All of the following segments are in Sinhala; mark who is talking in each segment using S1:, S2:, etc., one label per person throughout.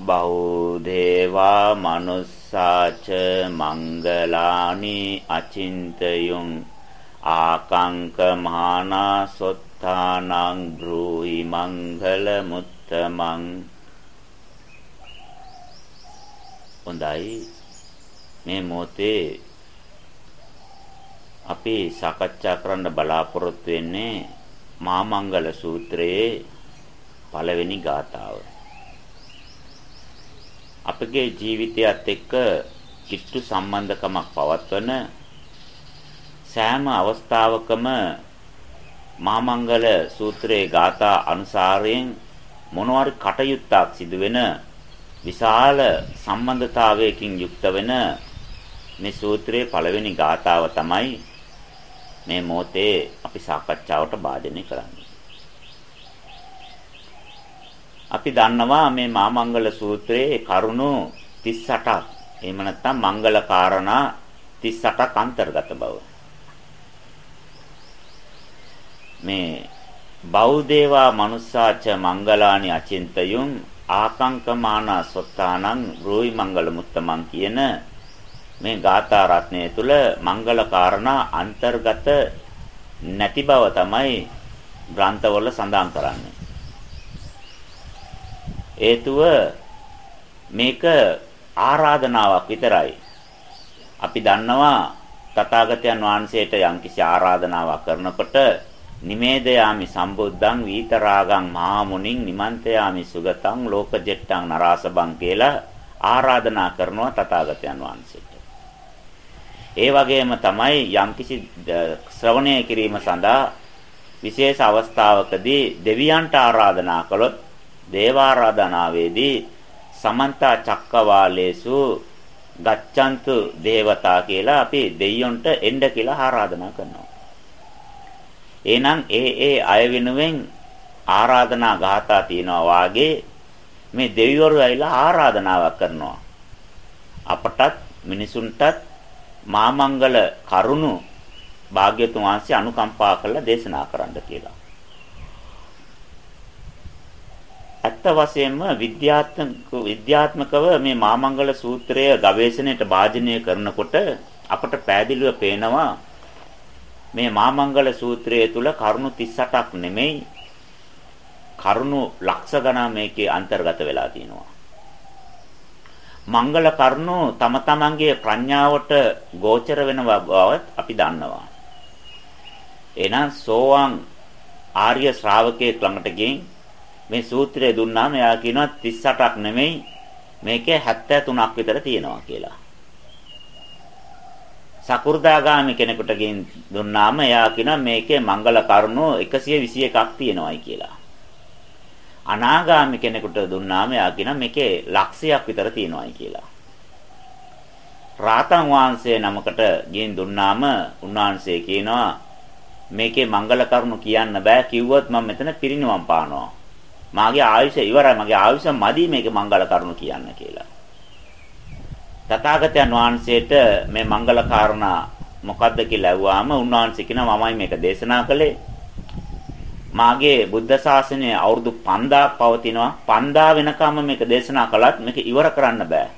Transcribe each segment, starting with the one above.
S1: බෞද්ධේවා මනුස්සාච මංගලානි අචින්තයුං ආකංක මහානා සොත්තානං බ්‍රූහි මංගල මුත්තමං හොඳයි මේ මොහොතේ අපි සාකච්ඡා කරන්න බලාපොරොත්තු වෙන්නේ මාමංගල සූත්‍රයේ පළවෙනි ගාථාව. අපගේ ජීවිතයත් එක්ක කිට්ටු සම්බන්ධකමක් පවත්වන සෑම අවස්ථාවකම මාමංගල සූත්‍රයේ ગાථා අනුසාරයෙන් මොනවාරි කටයුත්තක් සිදුවෙන විශාල සම්බන්ධතාවයකින් යුක්ත වෙන මේ සූත්‍රයේ පළවෙනි ગાතාව තමයි මේ මොහොතේ අපි සාකච්ඡාවට භාජනය කරන්නේ. අපි දන්නවා මේ මාමංගල සූත්‍රයේ කරුණු 38ක් එහෙම නැත්නම් මංගල කාරණා 38ක් අන්තර්ගත බව. මේ බෞද්ධේවා මනුස්සාච මංගලානි අචින්තයුම් ආකංකමානා සොත්තානං රෝයි මංගල මුත්තමන් කියන මේ ගාථා රත්නය තුල මංගල කාරණා අන්තර්ගත නැති බව තමයි ග්‍රන්ථවල සඳහන් කරන්නේ. හේතුව මේක ආරාධනාවක් විතරයි. අපි දන්නවා තථාගතයන් වහන්සේට යම්කිසි ආරාධනාවක් කරනකොට නිමේදයාමි සම්බුද්ධං වීතරාගං මහා මුනිං නිමන්තයාමි සුගතං ලෝකජෙට්ටං නරාසබං කියලා ආරාධනා කරනවා තථාගතයන් වහන්සේට. ඒ වගේම තමයි යම්කිසි ශ්‍රවණය කිරීම සඳහා විශේෂ අවස්ථාවකදී දෙවියන්ට ආරාධනා කළොත් දේවාරාධනාවේදී සමන්ත චක්කවාලේසු ගච්ඡන්තු දේවතා කියලා අපි දෙයියොන්ට එන්න කියලා ආරාධනා කරනවා. එහෙනම් ඒ ඒ අය වෙනුවෙන් ආරාධනා ගාථා තියනවා වාගේ මේ දෙවිවරු ඇවිල්ලා ආරාධනාවක් කරනවා. අපටත් මිනිසුන්ටත් මාමංගල කරුණු භාග්‍යතුන් වහන්සේ අනුකම්පා කරලා දේශනා කරන්න කියලා. ඇත්ත වශයෙන්ම විද්‍යාත්මක විද්‍යාත්මකව මේ මාමංගල සූත්‍රය ගවේෂණයට භාජනය කරනකොට අපට පැහැදිලිව පේනවා මේ මාමංගල සූත්‍රය තුල කරුණු 38ක් නෙමෙයි කරුණු ලක්ෂ ගණන් මේකේ අන්තර්ගත වෙලා තියෙනවා. මංගල කරුණු තම තමන්ගේ ප්‍රඥාවට ගෝචර වෙන බවත් අපි දන්නවා. එහෙනම් සෝවාන් ආර්ය ශ්‍රාවකයෙක් ළඟට ගින් මේ සූත්‍රය දුන්නාම එයා කියනවා 38ක් නෙමෙයි මේකේ 73ක් විතර තියෙනවා කියලා. සකු르දාගාමි කෙනෙකුට ගෙන් දුන්නාම එයා කියනවා මේකේ මංගල කරුණු 121ක් තියෙනවායි කියලා. අනාගාමි කෙනෙකුට දුන්නාම එයා කියනවා මේකේ ලක්ෂයක් විතර තියෙනවායි කියලා. රාතන් වහන්සේ නමකට ගෙන් දුන්නාම උන්වහන්සේ කියනවා මේකේ මංගල කරුණු කියන්න බෑ කිව්වොත් මම මෙතන පිරිනිවන් පානවා. මාගේ ආයුෂ ඉවරයි මගේ ආයුෂ මදි මේක මංගල කරුණු කියන්න කියලා. තථාගතයන් වහන්සේට මේ මංගල කාරණා මොකද්ද කියලා ඇහුවාම උන්වහන්සේ කියනවා මමයි මේක දේශනා කළේ. මාගේ බුද්ධ ශාසනය අවුරුදු 5000ක් පවතිනවා. 5000 වෙනකම්ම මේක දේශනා කළත් මේක ඉවර කරන්න බෑ.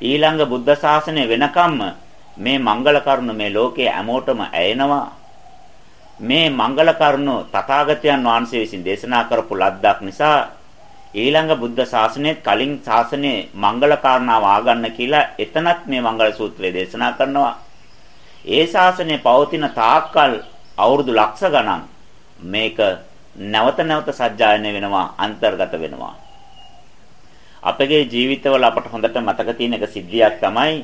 S1: ඊළඟ බුද්ධ ශාසනය වෙනකම්ම මේ මංගල කරුණ මේ ලෝකයේ හැමෝටම ඇයෙනවා. මේ මංගල කරුණු තථාගතයන් වහන්සේ විසින් දේශනා කරපු ලද්දක් නිසා ඊළඟ බුද්ධ ශාසනයත් කලින් ශාසනයේ මංගල කාරණාව ආගන්න කියලා එතනත් මේ මංගල සූත්‍රය දේශනා කරනවා. ඒ ශාසනය පවතින තාක්කල් අවුරුදු ලක්ෂ ගණන් මේක නැවත නැවත සජ්ජායනය වෙනවා අන්තර්ගත වෙනවා. අපගේ ජීවිතවල අපට හොඳට මතක තියෙන එක සිද්ධියක් තමයි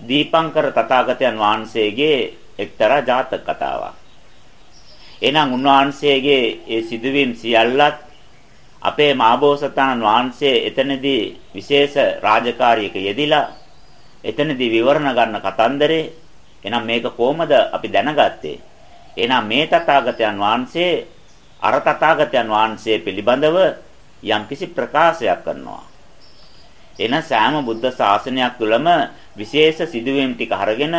S1: දීපංකර තථාගතයන් වහන්සේගේ එක්තරා ජාතක කතාවක්. එහෙනම් උන්වහන්සේගේ ඒ සිදුවීම් සියල්ලත් අපේ මාබෝසතාණන් වහන්සේ එතනදී විශේෂ රාජකාරියක යෙදිලා එතනදී විවරණ ගන්න කතන්දරේ එහෙනම් මේක කොහොමද අපි දැනගත්තේ? එහෙනම් මේ තථාගතයන් වහන්සේ අර තථාගතයන් වහන්සේ පිළිබඳව යම්කිසි ප්‍රකාශයක් කරනවා. එන සෑම බුද්ධ ශාසනයක් තුළම විශේෂ සිදුවීම් ටික අරගෙන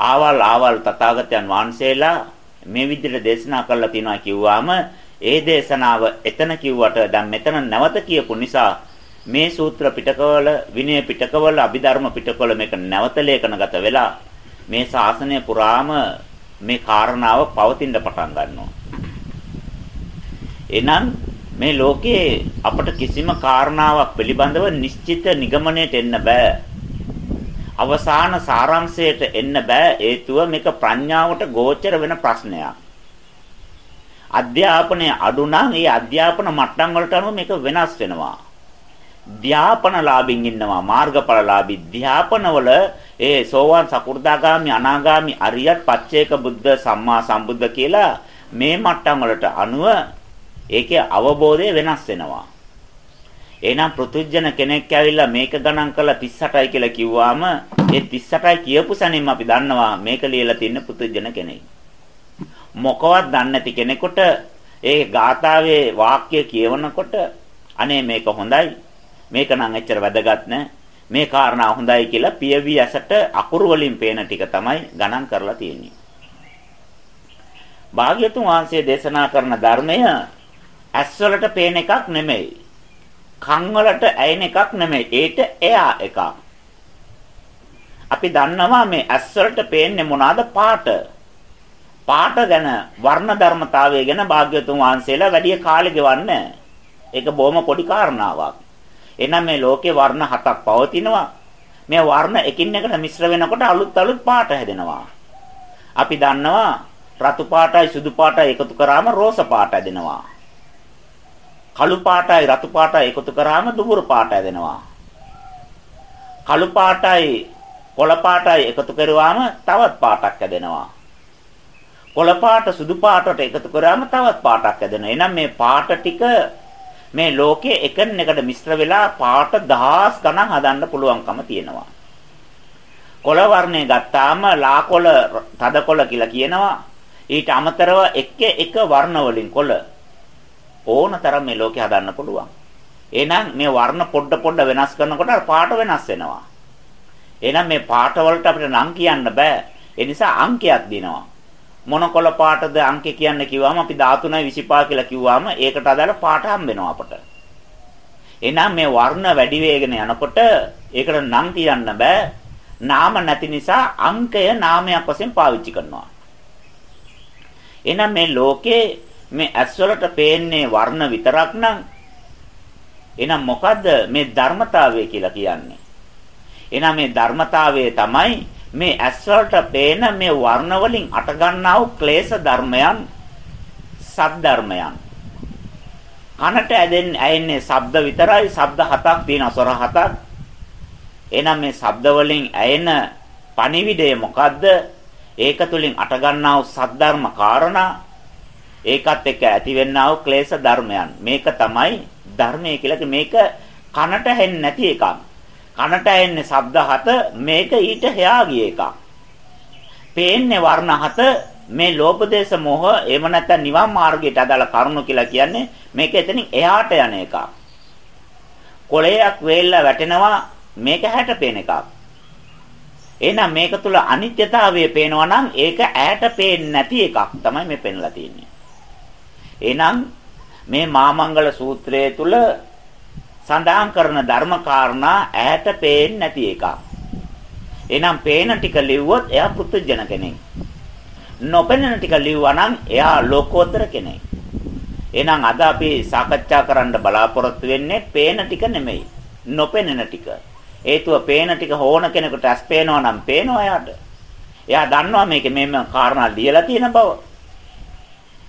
S1: ආවල් ආවල් තථාගතයන් වහන්සේලා මේ විදිහට දේශනා කරලා තියෙනවා කිව්වාම ඒ දේශනාව එතන කිව්වට දැන් මෙතන නැවත කියපු නිසා මේ සූත්‍ර පිටකවල විනය පිටකවල අභිධර්ම පිටකවල මේක නැවත ලේඛනගත වෙලා මේ ශාසනය පුරාම මේ කාරණාව පවතින්න පටන් ගන්නවා. එහෙනම් මේ ලෝකේ අපට කිසිම කාරණාවක් පිළිබඳව නිශ්චිත නිගමනයට එන්න බෑ. අවසාන සාරාංශයට එන්න බෑ හේතුව මේක ප්‍රඥාවට ගෝචර වෙන ප්‍රශ්නයක්. අධ්‍යාපනය අඩු නම් ඒ අධ්‍යාපන මට්ටම් වලට අනුව මේක වෙනස් වෙනවා. ධ්‍යාපනලාභින් ඉන්නවා මාර්ගඵලලාභී ධ්‍යාපනවල ඒ සෝවාන් සකු르දාගාමි අනාගාමි අරියත් පච්චේක බුද්ධ සම්මා සම්බුද්ධ කියලා මේ මට්ටම් වලට අනුව ඒකේ අවබෝධය වෙනස් වෙනවා. එහෙනම් පෘතුජන කෙනෙක් ඇවිල්ලා මේක ගණන් කරලා 38යි කියලා කිව්වාම ඒ 38යි කියපු සැනින්ම අපි දන්නවා මේක ලියලා තියෙන පෘතුජන කෙනෙක්. මොකවත් දන්නේ නැති කෙනෙකුට ඒ ගාථාවේ වාක්‍ය කියවනකොට අනේ මේක හොඳයි මේක නම් එච්චර වැදගත් නෑ මේ කාරණා හොඳයි කියලා පියවි ඇසට අකුරු වලින් පේන ටික තමයි ගණන් කරලා තියෙන්නේ. භාග්‍යතුන් වහන්සේ දේශනා කරන ධර්මය ඇස් වලට පේන එකක් නෙමෙයි. කන් වලට ඇයෙන එකක් නෙමෙයි. ඒට එයා එකක්. අපි දන්නවා මේ ඇස් වලට පේන්නේ මොනවාද පාට. පාට ගැන වර්ණ ධර්මතාවය ගැන භාග්‍යවතුන් වහන්සේලා වැඩි කාලෙ ගෙවන්නේ ඒක බොහොම පොඩි කාරණාවක්. එහෙනම් මේ ලෝකේ වර්ණ හතක් පවතිනවා. මේ වර්ණ එකින් එකට මිශ්‍ර වෙනකොට අලුත් අලුත් පාට හැදෙනවා. අපි දන්නවා රතු පාටයි සුදු පාටයි එකතු කරාම රෝස පාට හැදෙනවා. කළු පාටයි රතු පාටයි එකතු කරාම දුඹුරු පාට හැදෙනවා. කළු පාටයි කොළ පාටයි එකතු කරුවාම තවත් පාටක් හැදෙනවා. කොළ පාට සුදු පාටට එකතු කරාම තවත් පාටක් හැදෙනවා. එහෙනම් මේ පාට ටික මේ ලෝකයේ එකින් එකට මිශ්‍ර වෙලා පාට දහස් ගණන් හදන්න පුළුවන්කම තියෙනවා. කොළ වර්ණය ගත්තාම ලා කොළ, තද කොළ කියලා කියනවා. ඊට අමතරව එක එක වර්ණ වලින් කොළ ඕනතරම් මේ ලෝකේ හදන්න පුළුවන්. එහෙනම් මේ වර්ණ පොඩ පොඩ වෙනස් කරනකොට පාට වෙනස් වෙනවා. එහෙනම් මේ පාට වලට අපිට නම් කියන්න බෑ. ඒ නිසා අංකයක් දෙනවා. මොන කොළ පාටද අංකේ කියන්න කිව්වම අපි 13යි 25 කියලා කිව්වම ඒකට අදාළ පාට හම්බ වෙනවා අපට. එහෙනම් මේ වර්ණ වැඩි වේගන යනකොට ඒකට නම් කියන්න බෑ. නාම නැති නිසා අංකය නාමයක් වශයෙන් පාවිච්චි කරනවා. එහෙනම් මේ ලෝකේ මේ ඇස් වලට පේන්නේ වර්ණ විතරක් නම් එහෙනම් මොකද්ද මේ ධර්මතාවය කියලා කියන්නේ? එහෙනම් මේ ධර්මතාවය තමයි මේ ඇස් වලට පේන මේ වර්ණ වලින් අට ගන්නා වූ ක්ලේශ ධර්මයන් සත් ධර්මයන්. කනට ඇදෙන්නේ ඇෙන්නේ ශබ්ද විතරයි. ශබ්ද හතක් තියෙනවා ස්වර හතක්. එහෙනම් මේ ශබ්ද වලින් ඇෙන පණිවිඩය මොකද්ද? ඒක තුලින් අට ගන්නා වූ සත් ධර්ම කාරණා. ඒකත් එක්ක ඇතිවෙනා වූ ක්ලේශ ධර්මයන් මේක තමයි ධර්මය කියලා මේක කනට හෙන්නේ නැති එකක් කනට ඇෙන්නේ ශබ්ද හත මේක ඊට එහා ගිය එකක්. පේන්නේ වර්ණ හත මේ ලෝභ දේශ මොහ එහෙම නැත්නම් නිවන් මාර්ගයට අදාළ කරුණු කියලා කියන්නේ මේක එතනින් එහාට යන එකක්. කොළයක් වේල්ලා වැටෙනවා මේක හැට පේන එකක්. එහෙනම් මේක තුල අනිත්‍යතාවය පේනවා නම් ඒක ඈට පේන්නේ නැති එකක් තමයි මේ පෙන්ලා තියෙන්නේ. එහෙනම් මේ මාමංගල සූත්‍රයේ තුල සඳහන් කරන ධර්ම කාරණා ඈට පේන්නේ නැති එකක්. එහෙනම් පේන ටික ලිව්වොත් එයා පුදුජන කෙනෙක්. නොපෙනෙන ටික ලිව්වා නම් එයා ලෝකෝත්තර කෙනෙක්. එහෙනම් අද අපි සාකච්ඡා කරන්න බලාපොරොත්තු වෙන්නේ පේන ටික නෙමෙයි. නොපෙනෙන ටික. හේතුව පේන ටික හෝන කෙනෙකුට ඇස් පේනවා නම් පේනවා එයාට. එයා දන්නවා මේක මෙන්න කාරණා ලියලා තියෙන බව.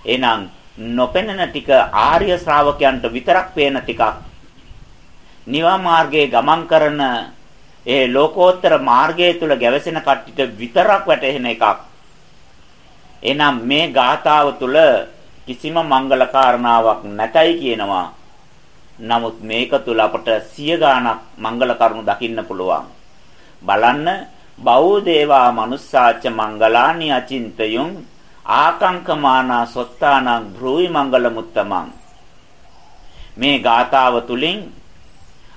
S1: එහෙනම් නොපෙනෙන ටික ආර්ය ශ්‍රාවකයන්ට විතරක් පේන ටිකක් නිවන් මාර්ගයේ ගමන් කරන ඒ ලෝකෝත්තර මාර්ගය තුල ගැවසෙන කට්ටියට විතරක් වැටහෙන එකක්. එහෙනම් මේ ගාථාව තුල කිසිම මංගල කාරණාවක් නැතයි කියනවා. නමුත් මේක තුල අපට සිය ගාණක් මංගල කරුණු දකින්න පුළුවන්. බලන්න බෞදේවා මනුස්සාච මංගලානි අචින්තයුම් ආකංකමානා සොත්තානං භ්‍රූයි මංගල මුත්තමං මේ ගාතාව තුලින්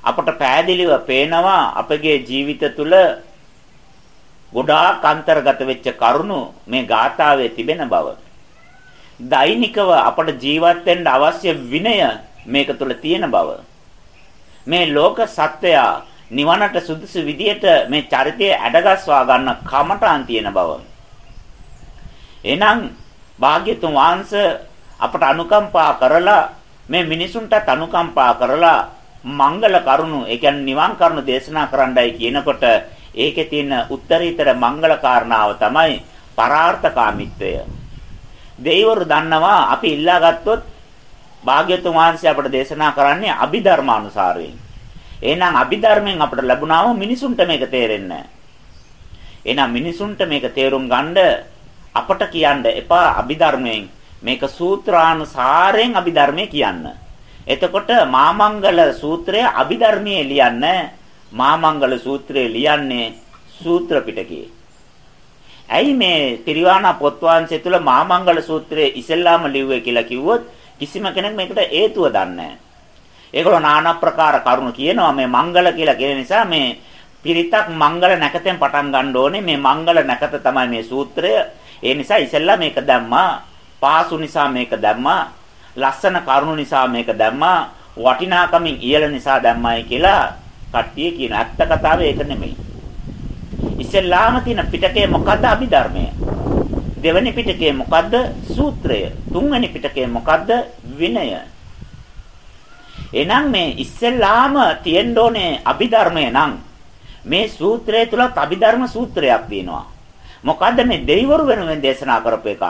S1: අපට පෑදිලිව පේනවා අපගේ ජීවිත තුල ගොඩාක් අන්තර්ගත වෙච්ච කරුණු මේ ගාථාවේ තිබෙන බව. දෛනිකව අපට ජීවත් වෙන්න අවශ්‍ය විනය මේක තුල තියෙන බව. මේ ලෝක සත්වයා නිවනට සුදුසු විදියට මේ චරිතය ඇඩගස්වා ගන්න කමටාන් තියෙන බව. එහෙනම් භාග්‍යතුන් වහන්සේ අපට අනුකම්පා කරලා මේ මිනිසුන්ටත් අනුකම්පා කරලා මංගල කරුණු ඒ කියන්නේ නිවන් කරුණු දේශනා කරන්නයි කියනකොට ඒකේ තියෙන උත්තරීතර මංගල කාරණාව තමයි පරාර්ථකාමීත්වය. දෙවිවරු දන්නවා අපි ඉල්ලා ගත්තොත් භාග්‍යතුන් වහන්සේ අපට දේශනා කරන්නේ අභිධර්මානුසාරයෙන්. එහෙනම් අභිධර්මයෙන් අපට ලැබුණාම මිනිසුන්ට මේක තේරෙන්නේ නැහැ. එහෙනම් මිනිසුන්ට මේක තේරුම් ගන්න අපට කියන්න එපා අභිධර්මයෙන් මේක සූත්‍රානුසාරයෙන් අභිධර්මයේ කියන්න. එතකොට මාමංගල සූත්‍රය අභිධර්මයේ ලියන්නේ මාමංගල සූත්‍රය ලියන්නේ සූත්‍ර පිටකයේ. ඇයි මේ පිරිවානා පොත් වංශය තුල මාමංගල සූත්‍රය ඉස්සෙල්ලාම ලිව්වේ කියලා කිව්වොත් කිසිම කෙනෙක් මේකට හේතුව දන්නේ නැහැ. ඒගොල්ලෝ নানা ප්‍රකාර කරුණු කියනවා මේ මංගල කියලා කියන නිසා මේ පිරිතක් මංගල නැකතෙන් පටන් ගන්න ඕනේ මේ මංගල නැකත තමයි මේ සූත්‍රය. ඒ නිසා ඉස්සෙල්ලා මේක දැම්මා. පාසු නිසා මේක දැම්මා. ලස්සන කරුණු නිසා මේක දැම්මා. වටිනාකමින් ඉහළ නිසා දැම්මයි කියලා කට්ටිය කියන ඇත්ත කතාව ඒක නෙමෙයි. ඉස්සෙල්ලාම තියෙන පිටකේ මොකද්ද අභිධර්මය? දෙවෙනි පිටකේ මොකද්ද සූත්‍රය? තුන්වෙනි පිටකේ මොකද්ද විනය? එහෙනම් මේ ඉස්සෙල්ලාම තියෙන්න ඕනේ අභිධර්මය නම් මේ සූත්‍රය තුලත් අභිධර්ම සූත්‍රයක් තියෙනවා. මොකද්ද මේ දෙවිවරු වෙනුවෙන් දේශනා කරපු එකක්.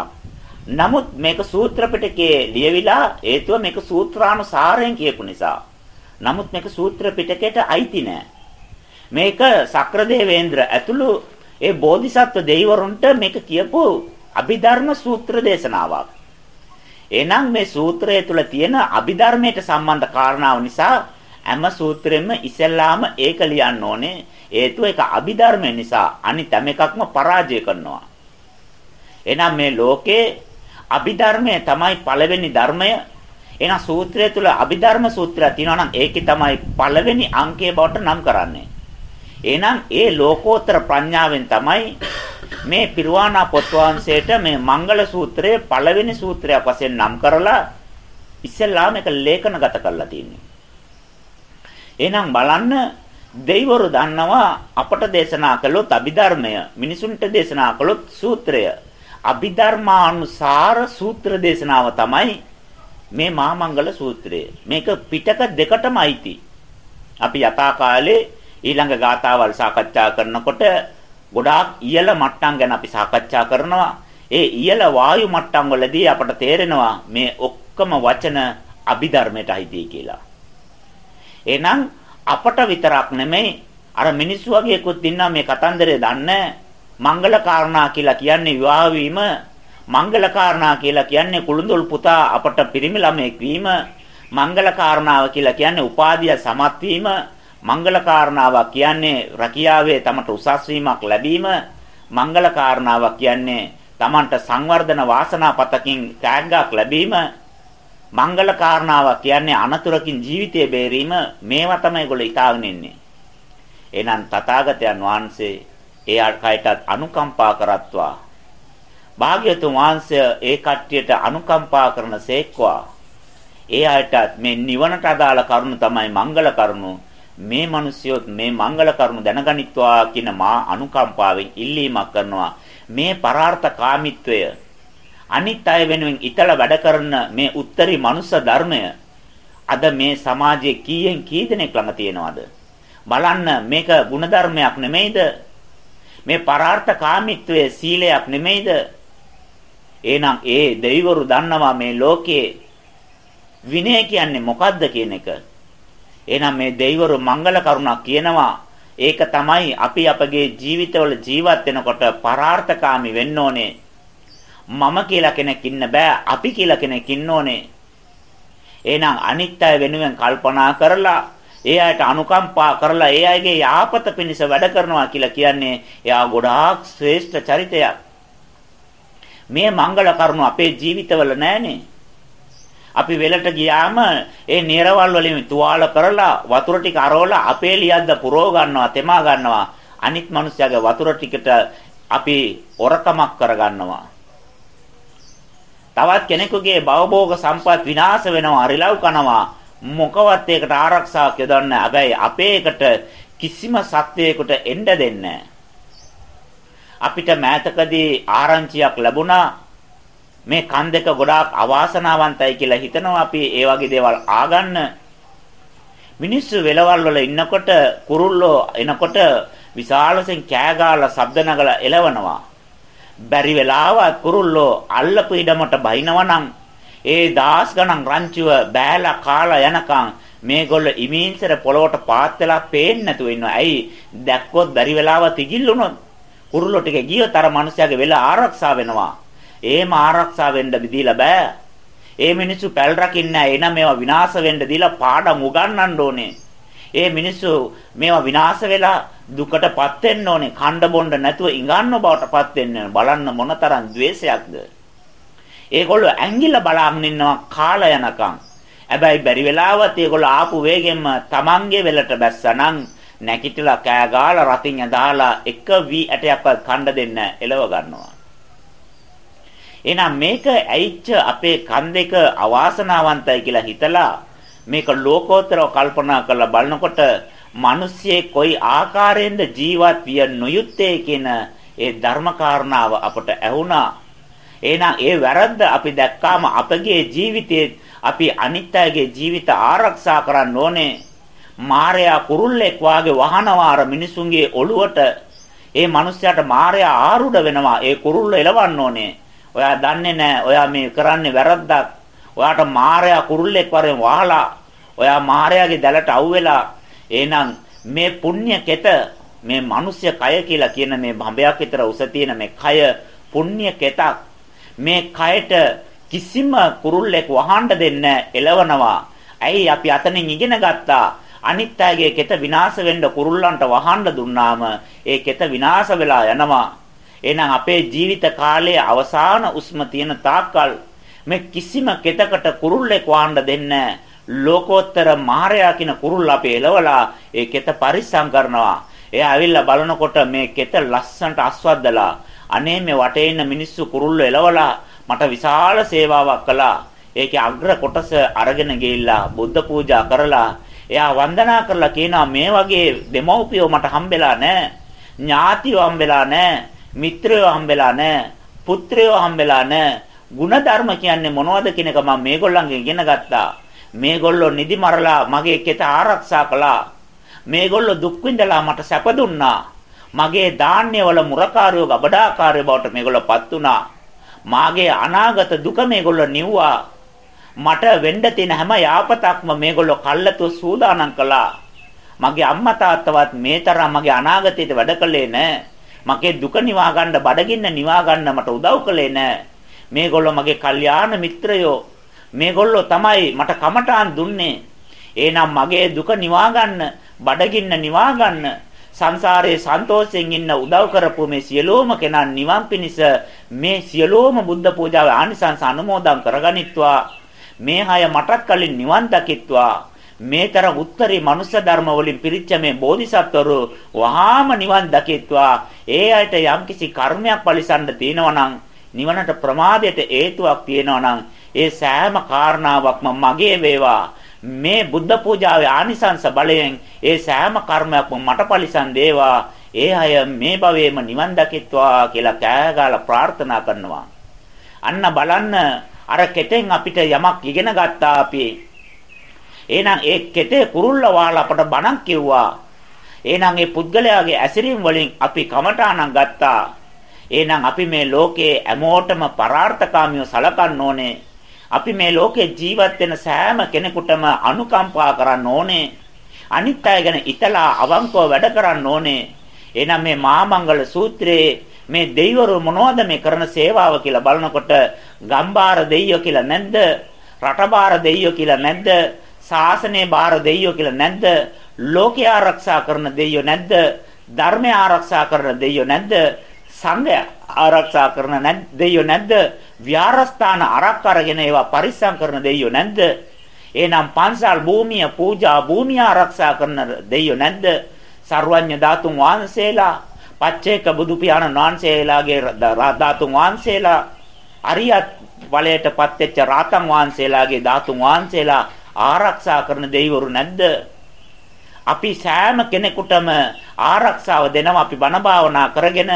S1: නමුත් මේක සූත්‍ර පිටකයේ ලියවිලා හේතුව මේක සූත්‍රානුසාරයෙන් කියපු නිසා. නමුත් මේක සූත්‍ර පිටකයට අයිති නෑ. මේක සක්‍රදේවේන්ද්‍ර ඇතුළු ඒ බෝධිසත්ව දෙවිවරුන්ට මේක කියපු අභිධර්ම සූත්‍ර දේශනාවක්. එහෙනම් මේ සූත්‍රය තුල තියෙන අභිධර්මයට සම්බන්ධ කාරණාව නිසා හැම සූත්‍රෙම ඉස්සෙල්ලාම ඒක ලියන්න ඕනේ. හේතුව ඒක අභිධර්මය නිසා අනිත් හැම එකක්ම පරාජය කරනවා. එහෙනම් මේ ලෝකේ අභිධර්මය තමයි පළවෙනි ධර්මය එහෙනම් සූත්‍රය තුල අභිධර්ම සූත්‍රයක් තියෙනවා නම් ඒකේ තමයි පළවෙනි අංකය බවට නම් කරන්නේ. එහෙනම් ඒ ලෝකෝත්තර ප්‍රඥාවෙන් තමයි මේ පිරුවානා පොත් වහන්සේට මේ මංගල සූත්‍රයේ පළවෙනි සූත්‍රයක් වශයෙන් නම් කරලා ඉස්සෙල්ලාම එක ලේඛනගත කරලා තියෙන්නේ. එහෙනම් බලන්න දෙවිවරු දන්නවා අපට දේශනා කළොත් අභිධර්මය මිනිසුන්ට දේශනා කළොත් සූත්‍රය අභිධර්මානුසාර සූත්‍ර දේශනාව තමයි මේ මහා සූත්‍රය. මේක පිටක දෙකටම අයිති. අපි යථා කාලේ ඊළඟ ගාථාවල් සාකච්ඡා කරනකොට ගොඩාක් ඉහළ මට්ටම් ගැන අපි සාකච්ඡා කරනවා. ඒ ඉහළ වායු මට්ටම් වලදී අපට තේරෙනවා මේ ඔක්කොම වචන අභිධර්මයට අයිති කියලා. එහෙනම් අපට විතරක් නෙමෙයි අර මිනිස්සු වගේකුත් ඉන්නා මේ කතන්දරය දන්නේ මංගල කාරණා කියලා කියන්නේ විවාහ වීම මංගල කාරණා කියලා කියන්නේ කුළුඳුල් පුතා අපට පිරිමි ළමෙක් වීම මංගල කාරණාව කියලා කියන්නේ උපාධිය සමත් වීම මංගල කාරණාවක් කියන්නේ රැකියාවේ තමට උසස් වීමක් ලැබීම මංගල කාරණාවක් කියන්නේ තමන්ට සංවර්ධන වාසනාපතකින් ත්‍යාගයක් ලැබීම මංගල කාරණාවක් කියන්නේ අනතුරකින් ජීවිතය බේරීම මේවා තමයි ඒගොල්ලෝ ඉතාලගෙන ඉන්නේ එහෙනම් තථාගතයන් වහන්සේ ඒ අයටත් අනුකම්පා කරත්වා භාග්‍යතුන් වහන්සේ ඒ කට්ටියට අනුකම්පා කරන සේක්වා. ඒ අයටත් මේ නිවනට අදාළ කරුණු තමයි මංගල කරුණු. මේ මිනිස්යොත් මේ මංගල කරුණු දැනගනිත්වා කියන මා අනුකම්පාවෙන් ඉල්ලීමක් කරනවා. මේ පරාර්ථකාමීත්වය අනිත් අය වෙනුවෙන් ඉතල වැඩ කරන මේ උත්තරී මනුස්ස ධර්මය අද මේ සමාජයේ කීයෙන් කී දෙනෙක් ළඟ තියෙනවද බලන්න මේක ಗುಣධර්මයක් නෙමෙයිද මේ පරාර්ථකාමීත්වයේ සීලයක් නෙමෙයිද එහෙනම් ඒ දෙවිවරු දන්නවා මේ ලෝකයේ විනය කියන්නේ මොකද්ද කියන එක. එහෙනම් මේ දෙවිවරු මංගල කරුණක් කියනවා. ඒක තමයි අපි අපගේ ජීවිතවල ජීවත් වෙනකොට පරාර්ථකාමී වෙන්න ඕනේ. මම කියලා කෙනෙක් ඉන්න බෑ අපි කියලා කෙනෙක් ඉන්න ඕනේ. එහෙනම් අනිත් අය වෙනුවෙන් කල්පනා කරලා ඒ අයට අනුකම්පා කරලා ඒ අයගේ යාපත පිණිස වැඩ කරනවා කියලා කියන්නේ එයා ගොඩාක් ශ්‍රේෂ්ඨ චරිතයක්. මේ මංගල කරුණු අපේ ජීවිතවල නැහනේ. අපි වෙලට ගියාම ඒ නීරවල් වලින් තුවාල කරලා වතුර ටික අරවලා අපේ ලියද්ද පුරව ගන්නවා තෙමා ගන්නවා අනිත් මිනිස්යාගේ වතුර ටිකට අපි ඔරකමක් කරගන්නවා තවත් කෙනෙකුගේ භවභෝග සම්පත් විනාශ වෙනවා අරිලව් කනවා. මොකවත් ඒකට ආරක්ෂාවක් යොදන්නේ හැබැයි අපේ එකට කිසිම සත්වයකට එන්න දෙන්නේ අපිට මෑතකදී ආරංචියක් ලැබුණා. මේ කන් දෙක ගොඩාක් අවාසනාවන්තයි කියලා හිතනවා අපි. ඒ වගේ දේවල් ආගන්න. මිනිස්සු වෙලවල් වල ඉන්නකොට කුරුල්ලෝ එනකොට විශාලසෙන් කෑ ගාලා ශබ්ද නගලා එලවනවා බැරි වෙලාවත් කුරුල්ලෝ අල්ලපු ඉඩමට බහිනවනම් ඒ දාස් ගණන් රංචුව බෑලා කාලා යනකම් මේගොල්ල ඉමීන්සර පොළොවට පාත් වෙලා පේන්නේ නැතුව ඉන්නවා. ඇයි? දැක්කොත් බැරි වෙලාව තිගිල්ලුනොත් කුරුල්ලෝ ටික ගියොත් අර මිනිස්යාගේ වෙල ආරක්ෂා වෙනවා. එහෙම ආරක්ෂා වෙන්න බිදීලා බෑ. ඒ මිනිස්සු පැල් රකින්න එන මේවා විනාශ වෙන්න දීලා පාඩම් උගන්වන්න ඕනේ. ඒ මිනිස්සු මේවා විනාශ වෙලා දුකටපත් වෙන්න ඕනේ. කණ්ඩ බොණ්ඩ නැතුව ඉඟන්න බවටපත් වෙන්න බලන්න මොනතරම් द्वේෂයක්ද. ඒගොල්ලෝ ඇඟිල්ල බලාගෙන ඉන්නවා කාලා යනකම්. හැබැයි බැරි වෙලාවත් ඒගොල්ලෝ ආපු වේගෙන්ම Tamange වෙලට බැස්සනම් නැකිටලා කෑ ගාලා රතින් දාලා එක වී ඇටයක්වත් කණ්ඩ දෙන්න එලව ගන්නවා. එහෙනම් මේක ඇයිච්ච අපේ කන් දෙක අවාසනාවන්තයි කියලා හිතලා මේක ලෝකෝත්තරව කල්පනා කරලා බලනකොට මිනිස්සේ කොයි ආකාරයෙන්ද ජීවත් විය නොයුත්තේ කියන ඒ ධර්ම කාරණාව අපට ඇහුණා. එහෙනම් ඒ වැරද්ද අපි දැක්කාම අපගේ ජීවිතයේ අපි අනිත්‍යගේ ජීවිත ආරක්ෂා කරන්න ඕනේ. මායя කුරුල්ලෙක් වාගේ වහනවා අර මිනිසුන්ගේ ඔළුවට. ඒ මිනිස්යාට මායя ආරුඩ වෙනවා. ඒ කුරුල්ල එලවන්න ඕනේ. ඔයා දන්නේ නැහැ. ඔයා මේ කරන්නේ වැරද්දක්. ඔයාට මායя කුරුල්ලෙක් වරෙන් වහලා ඔයා මායයාගේ දැලට අවු වෙලා එහෙනම් මේ පුණ්‍ය කෙත මේ මිනිස්ය කය කියලා කියන මේ බඹයක් විතර උස තියෙන මේ කය පුණ්‍ය කෙතක් මේ කයට කිසිම කුරුල්ලෙක් වහන්න දෙන්න එලවනවා. ඇයි අපි අතනින් ඉගෙන ගත්තා. අනිත් අයගේ කෙත විනාශ වෙන්න කුරුල්ලන්ට වහන්න දුන්නාම ඒ කෙත විනාශ වෙලා යනවා. එහෙනම් අපේ ජීවිත කාලයේ අවසාන උස්ම තියෙන තාක්කල් මේ කිසිම කෙතකට කුරුල්ලෙක් වහන්න දෙන්න ලෝකෝත්තර මායя කියන කුරුල්ල අපි එලවලා ඒ කෙත පරිස්සම් කරනවා. එයා ඇවිල්ලා බලනකොට මේ කෙත ලස්සනට අස්වද්දලා අනේ මේ වටේ ඉන්න මිනිස්සු කුරුල්ල එලවලා මට විශාල සේවාවක් කළා. ඒකේ අග්‍ර කොටස අරගෙන ගිහිල්ලා බුද්ධ පූජා කරලා එයා වන්දනා කරලා කියනවා මේ වගේ දෙමව්පියෝ මට හම්බෙලා නැහැ. ඥාතියෝ හම්බෙලා නැහැ. මිත්‍රයෝ හම්බෙලා නැහැ. පුත්‍රයෝ හම්බෙලා නැහැ. ಗುಣධර්ම කියන්නේ මොනවද කියන එක මම මේගොල්ලන්ගෙන් ඉගෙන ගත්තා. මේගොල්ලෝ නිදි මරලා මගේ කෙත ආරක්ෂා කළා. මේගොල්ලෝ දුක් විඳලා මට සැප දුන්නා. මගේ ධාන්‍ය වල මුරකාරයෝ ගබඩාකාරයෝ බවට මේගොල්ලෝපත් වුණා. මාගේ අනාගත දුක මේගොල්ලෝ නිව්වා. මට වෙන්න තියෙන හැම යාපතක්ම මේගොල්ලෝ කල්ලාතු සූදානම් කළා. මගේ අම්මා තාත්තවත් මේ තරම් මගේ අනාගතයට වැඩ කළේ නැහැ. මගේ දුක නිවා ගන්න බඩගින්න නිවා ගන්න මට උදව් කළේ නැහැ. මේගොල්ලෝ මගේ කල්යාණ මිත්‍රයෝ. මේගොල්ලෝ තමයි මට කමටාන් දුන්නේ. එහෙනම් මගේ දුක නිවා ගන්න, බඩගින්න නිවා ගන්න, සංසාරයේ සන්තෝෂයෙන් ඉන්න උදව් කරපු මේ සියලෝම කෙනා නිවන් පිණිස මේ සියලෝම බුද්ධ පූජාවේ ආනිසංස අනුමෝදන් කරගනිත්වා. මේ හය මටත් කලින් නිවන් දකිත්වා. මේතර උත්තරී මනුෂ්‍ය ධර්ම වලින් පිරිච්ච මේ බෝධිසත්වරු වහාම නිවන් දකිත්වා. ඒ අයට යම්කිසි කර්මයක් පරිසන්න තියෙනවා නම් නිවනට ප්‍රමාදයට හේතුවක් තියෙනවා නම් ඒ සෑම කාරණාවක්ම මගේ වේවා. මේ බුද්ධ පූජාවේ ආනිසංස බලයෙන් ඒ සෑම කර්මයක්ම මට පරිසන් දේවා. ඒ අය මේ භවයේම නිවන් දකිත්වා කියලා කෑගාලා ප්‍රාර්ථනා කරනවා. අන්න බලන්න අර කෙතෙන් අපිට යමක් ඉගෙන ගත්තා අපි එහෙනම් ඒ කෙතේ කුරුල්ල වාලා අපට බණක් කිව්වා. එහෙනම් ඒ පුද්ගලයාගේ ඇසිරීම වලින් අපි කමඨාණන් ගත්තා. එහෙනම් අපි මේ ලෝකයේ හැමෝටම පරාර්ථකාමීව සලකන්න ඕනේ. අපි මේ ලෝකේ ජීවත් වෙන සෑම කෙනෙකුටම අනුකම්පා කරන්න ඕනේ. අනිත් අය ගැන ඉතලා අවංකව වැඩ කරන්න ඕනේ. එහෙනම් මේ මාමංගල සූත්‍රයේ මේ දෙවිවරු මොනවද මේ කරන සේවාව කියලා බලනකොට ගම්බාර දෙයියෝ කියලා නැද්ද? රටබාර දෙයියෝ කියලා නැද්ද? ශාසනයේ බාර දෙයියෝ කියලා නැද්ද? ලෝකය ආරක්ෂා කරන දෙයියෝ නැද්ද? ධර්මය ආරක්ෂා කරන දෙයියෝ නැද්ද? සංඝය ආරක්ෂා කරන නැද්ද? දෙයියෝ නැද්ද? විහාරස්ථාන අරක් අරගෙන ඒවා පරිස්සම් කරන දෙයියෝ නැද්ද? එහෙනම් පන්සල් භූමිය පූජා භූමිය ආරක්ෂා කරන දෙයියෝ නැද්ද? සර්වඥ ධාතුන් වහන්සේලා, පච්චේක බුදු පියාණන් වහන්සේලාගේ ධාතුන් වහන්සේලා, අරියත් ඵලයටපත් වෙච්ච රාතන් වහන්සේලාගේ ධාතුන් වහන්සේලා ආරක්ෂා කරන දෙවිවරු නැද්ද? අපි සෑම කෙනෙකුටම ආරක්ෂාව දෙනවා අපි බණ භාවනා කරගෙන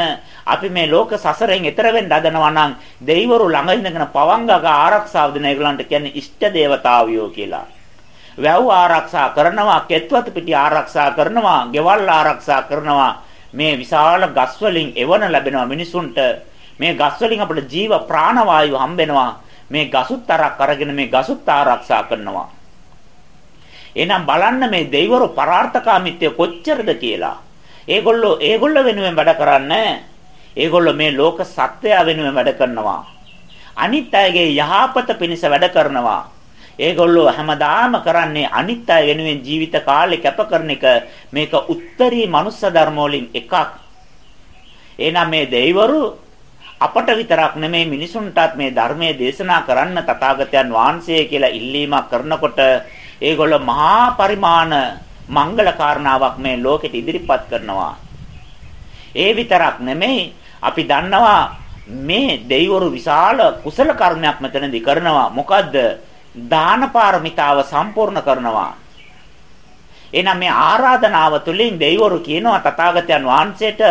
S1: අපි මේ ලෝක සසරෙන් එතර වෙන්න හදනවා නම් දෙවිවරු ළඟ ඉඳගෙන පවංගක ආරක්ෂාව දෙන ඒගොල්ලන්ට කියන්නේ ඉෂ්ට දේවතාවියෝ කියලා. වැව් ආරක්ෂා කරනවා, කෙත්වත පිටි ආරක්ෂා කරනවා, ගෙවල් ආරක්ෂා කරනවා. මේ විශාල ගස් වලින් එවන ලැබෙනවා මිනිසුන්ට. මේ ගස් වලින් අපිට ජීව ප්‍රාණවායු හම්බෙනවා. මේ ගසුත් අරක් අරගෙන මේ ගසුත් ආරක්ෂා කරනවා. එහෙනම් බලන්න මේ දෙවිවරු පරාර්ථකාමීත්වය කොච්චරද කියලා. ඒගොල්ලෝ ඒගොල්ලෝ වෙනුවෙන් වැඩ කරන්නේ ඒගොල්ලෝ මේ ලෝක සත්‍යය වෙනුවෙන් වැඩ කරනවා. අනිත් අයගේ යහපත පිණිස වැඩ කරනවා. ඒගොල්ලෝ හැමදාම කරන්නේ අනිත් අය වෙනුවෙන් ජීවිත කාලේ කැප කරන එක මේක උත්තරී මනුස්ස ධර්ම වලින් එකක්. එහෙනම් මේ දෙවිවරු අපට විතරක් නෙමෙයි මිනිසුන්ටත් මේ ධර්මයේ දේශනා කරන්න තථාගතයන් වහන්සේ කියලා ඉල්ලීමක් කරනකොට ඒගොල්ල මහා පරිමාණ මංගල කාරණාවක් මේ ලෝකෙට ඉදිරිපත් කරනවා. ඒ විතරක් නෙමෙයි අපි දන්නවා මේ දෙවිවරු විශාල කුසල කර්මයක් මෙතනදී කරනවා. මොකද්ද? දාන පාරමිතාව සම්පූර්ණ කරනවා. එහෙනම් මේ ආරාධනාව තුළින් දෙවිවරු කියනවා තථාගතයන් වහන්සේට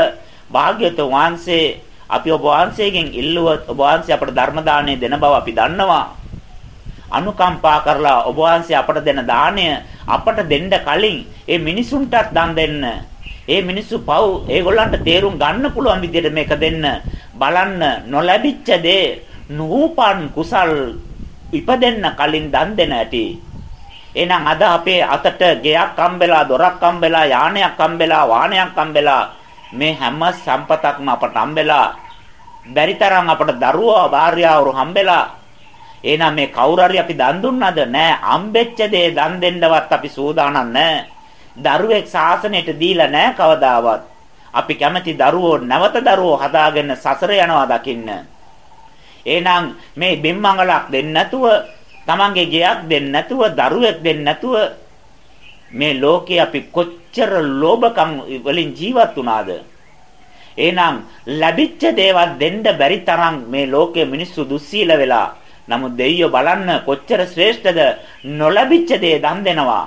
S1: භාග්‍යවතුන් වහන්සේ අපි ඔබ වහන්සේගෙන් ඉල්ලුවොත් ඔබ වහන්සේ අපට ධර්ම දාණය දෙන බව අපි දන්නවා. අනුකම්පා කරලා ඔබ වහන්සේ අපට දෙන දාණය අපට දෙන්න කලින් ඒ මිනිසුන්ටත් දන් දෙන්න. ඒ මිනිස්සු පව් ඒගොල්ලන්ට තේරුම් ගන්න පුළුවන් විදිහට මේක දෙන්න. බලන්න නොලැබිච්ච දේ නූපන් කුසල් ඉපදෙන්න කලින් දන් දෙන ඇති. එහෙනම් අද අපේ අතට ගෙයක් හම්බෙලා, දොරක් හම්බෙලා, යානයක් හම්බෙලා, වාහනයක් හම්බෙලා මේ හැම සම්පතක්ම අපට හම්බෙලා බැරි තරම් අපට දරුවෝ භාර්යාවරු හම්බෙලා එහෙනම් මේ කවුරු හරි අපි දන් දුන්නද? නෑ. අම්බෙච්ච දේ දන් දෙන්නවත් අපි සූදානම් නෑ. දරුවෙක් සාසනයට දීලා නෑ කවදාවත්. අපි කැමති දරුවෝ නැවත දරුවෝ හදාගෙන සසර යනවා දකින්න. එහෙනම් මේ බිම්මංගලක් දෙන්න නැතුව Tamange ගෙයක් දෙන්න නැතුව දරුවෙක් දෙන්න නැතුව මේ ලෝකේ අපි කොච්චර ලෝභකම් වලින් ජීවත් වුණාද? එහෙනම් ලැබිච්ච දේවල් දෙන්න බැරි තරම් මේ ලෝකයේ මිනිස්සු දුස්සීල වෙලා නමුත් දෙයියෝ බලන්න කොච්චර ශ්‍රේෂ්ඨද නොලැබිච්ච දේ දන් දෙනවා.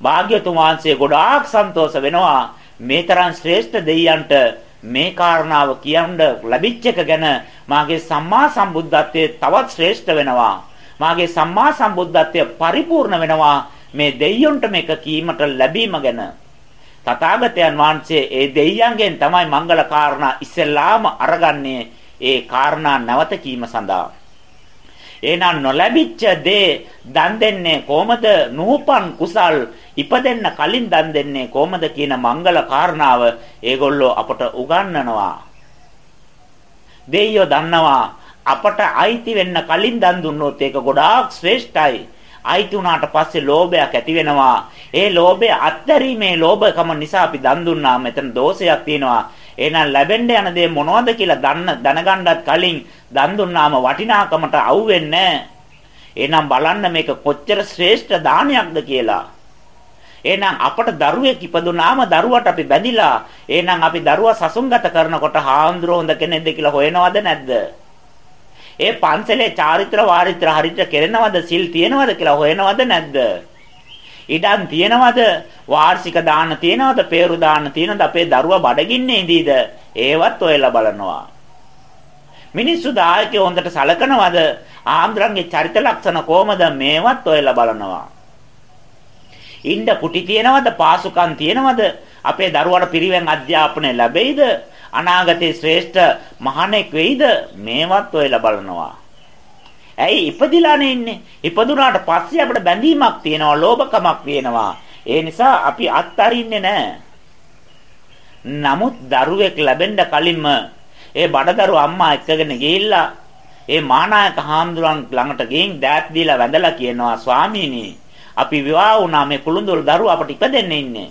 S1: භාග්‍යතුන් වහන්සේ ගොඩාක් සන්තෝෂ වෙනවා මේ තරම් ශ්‍රේෂ්ඨ දෙයියන්ට මේ කාරණාව කියන්න ලැබිච්ච එක ගැන මාගේ සම්මා සම්බුද්ධත්වයේ තවත් ශ්‍රේෂ්ඨ වෙනවා. මාගේ සම්මා සම්බුද්ධත්වය පරිපූර්ණ වෙනවා මේ දෙයියොන්ට මේක කීමට ලැබීම ගැන. තථාගතයන් වහන්සේ ඒ දෙයියන්ගෙන් තමයි මංගල කාරණා ඉස්සෙල්ලාම අරගන්නේ ඒ කාරණා නැවත කීම සඳහා. එහෙනම් නොලැබිච්ච දේ දන් දෙන්නේ කොහමද? නූපන් කුසල් ඉපදෙන්න කලින් දන් දෙන්නේ කොහමද කියන මංගල කාරණාව ඒගොල්ලෝ අපට උගන්වනවා. දෙයියෝ දන්නවා අපට අයිති වෙන්න කලින් දන් දුන්නොත් ඒක ගොඩාක් ශ්‍රේෂ්ඨයි. අයිති වුණාට පස්සේ ලෝභයක් ඇති වෙනවා. ඒ ලෝභය අත්හැරීමේ ලෝභකම නිසා අපි දන් දුන්නා. මෙතන දෝෂයක් තියෙනවා. එහෙනම් ලැබෙන්න යන දේ මොනවද කියලා දන්න දැනගන්නත් කලින් දන් දුන්නාම වටිනාකමට අවු වෙන්නේ එහෙනම් බලන්න මේක කොච්චර ශ්‍රේෂ්ඨ දානයක්ද කියලා. එහෙනම් අපට දරුවෙක් ඉපදුනාම දරුවට අපි බැඳිලා එහෙනම් අපි දරුවා සසුන්ගත කරනකොට හාන්දුර හොඳ කෙනෙක්ද කියලා හොයනවද නැද්ද? ඒ පන්සලේ චාරිත්‍ර වාරිත්‍ර හරියට කෙරෙනවද සිල් තියනවද කියලා හොයනවද නැද්ද? ඉඩම් තියනවද? වාර්ෂික දාන තියනවද? peeru දාන තියනවද? අපේ දරුවා බඩගින්නේ ඉඳීද? ඒවත් ඔයලා බලනවා. මිනිස්සු දායකයෝ හොඳට සලකනවද? ආම්ද්‍රන්ගේ චරිත ලක්ෂණ කොහමද? මේවත් ඔයලා බලනවා. ඉන්න කුටි තියනවද? පාසුකම් තියනවද? අපේ දරුවාට පිරිවෙන් අධ්‍යාපනය ලැබෙයිද? අනාගතයේ ශ්‍රේෂ්ඨ මහණෙක් වෙයිද? මේවත් ඔයලා බලනවා. ඇයි ඉපදිලානේ ඉන්නේ? ඉපදුනාට පස්සේ අපිට බැඳීමක් තියෙනවා, ලෝභකමක් තියෙනවා. ඒ නිසා අපි අත්හරින්නේ නැහැ. නමුත් දරුවෙක් ලැබෙන්න කලින්ම ඒ බඩදරු අම්මා එක්කගෙන ගිහිල්ලා ඒ මානායක හාමුදුරන් ළඟට ගිහින් දෑත් දීලා වැඳලා කියනවා ස්වාමීනි අපි විවාහ වුණා මේ කුළුඳුල් දරුවා අපට ඉපදෙන්න ඉන්නේ.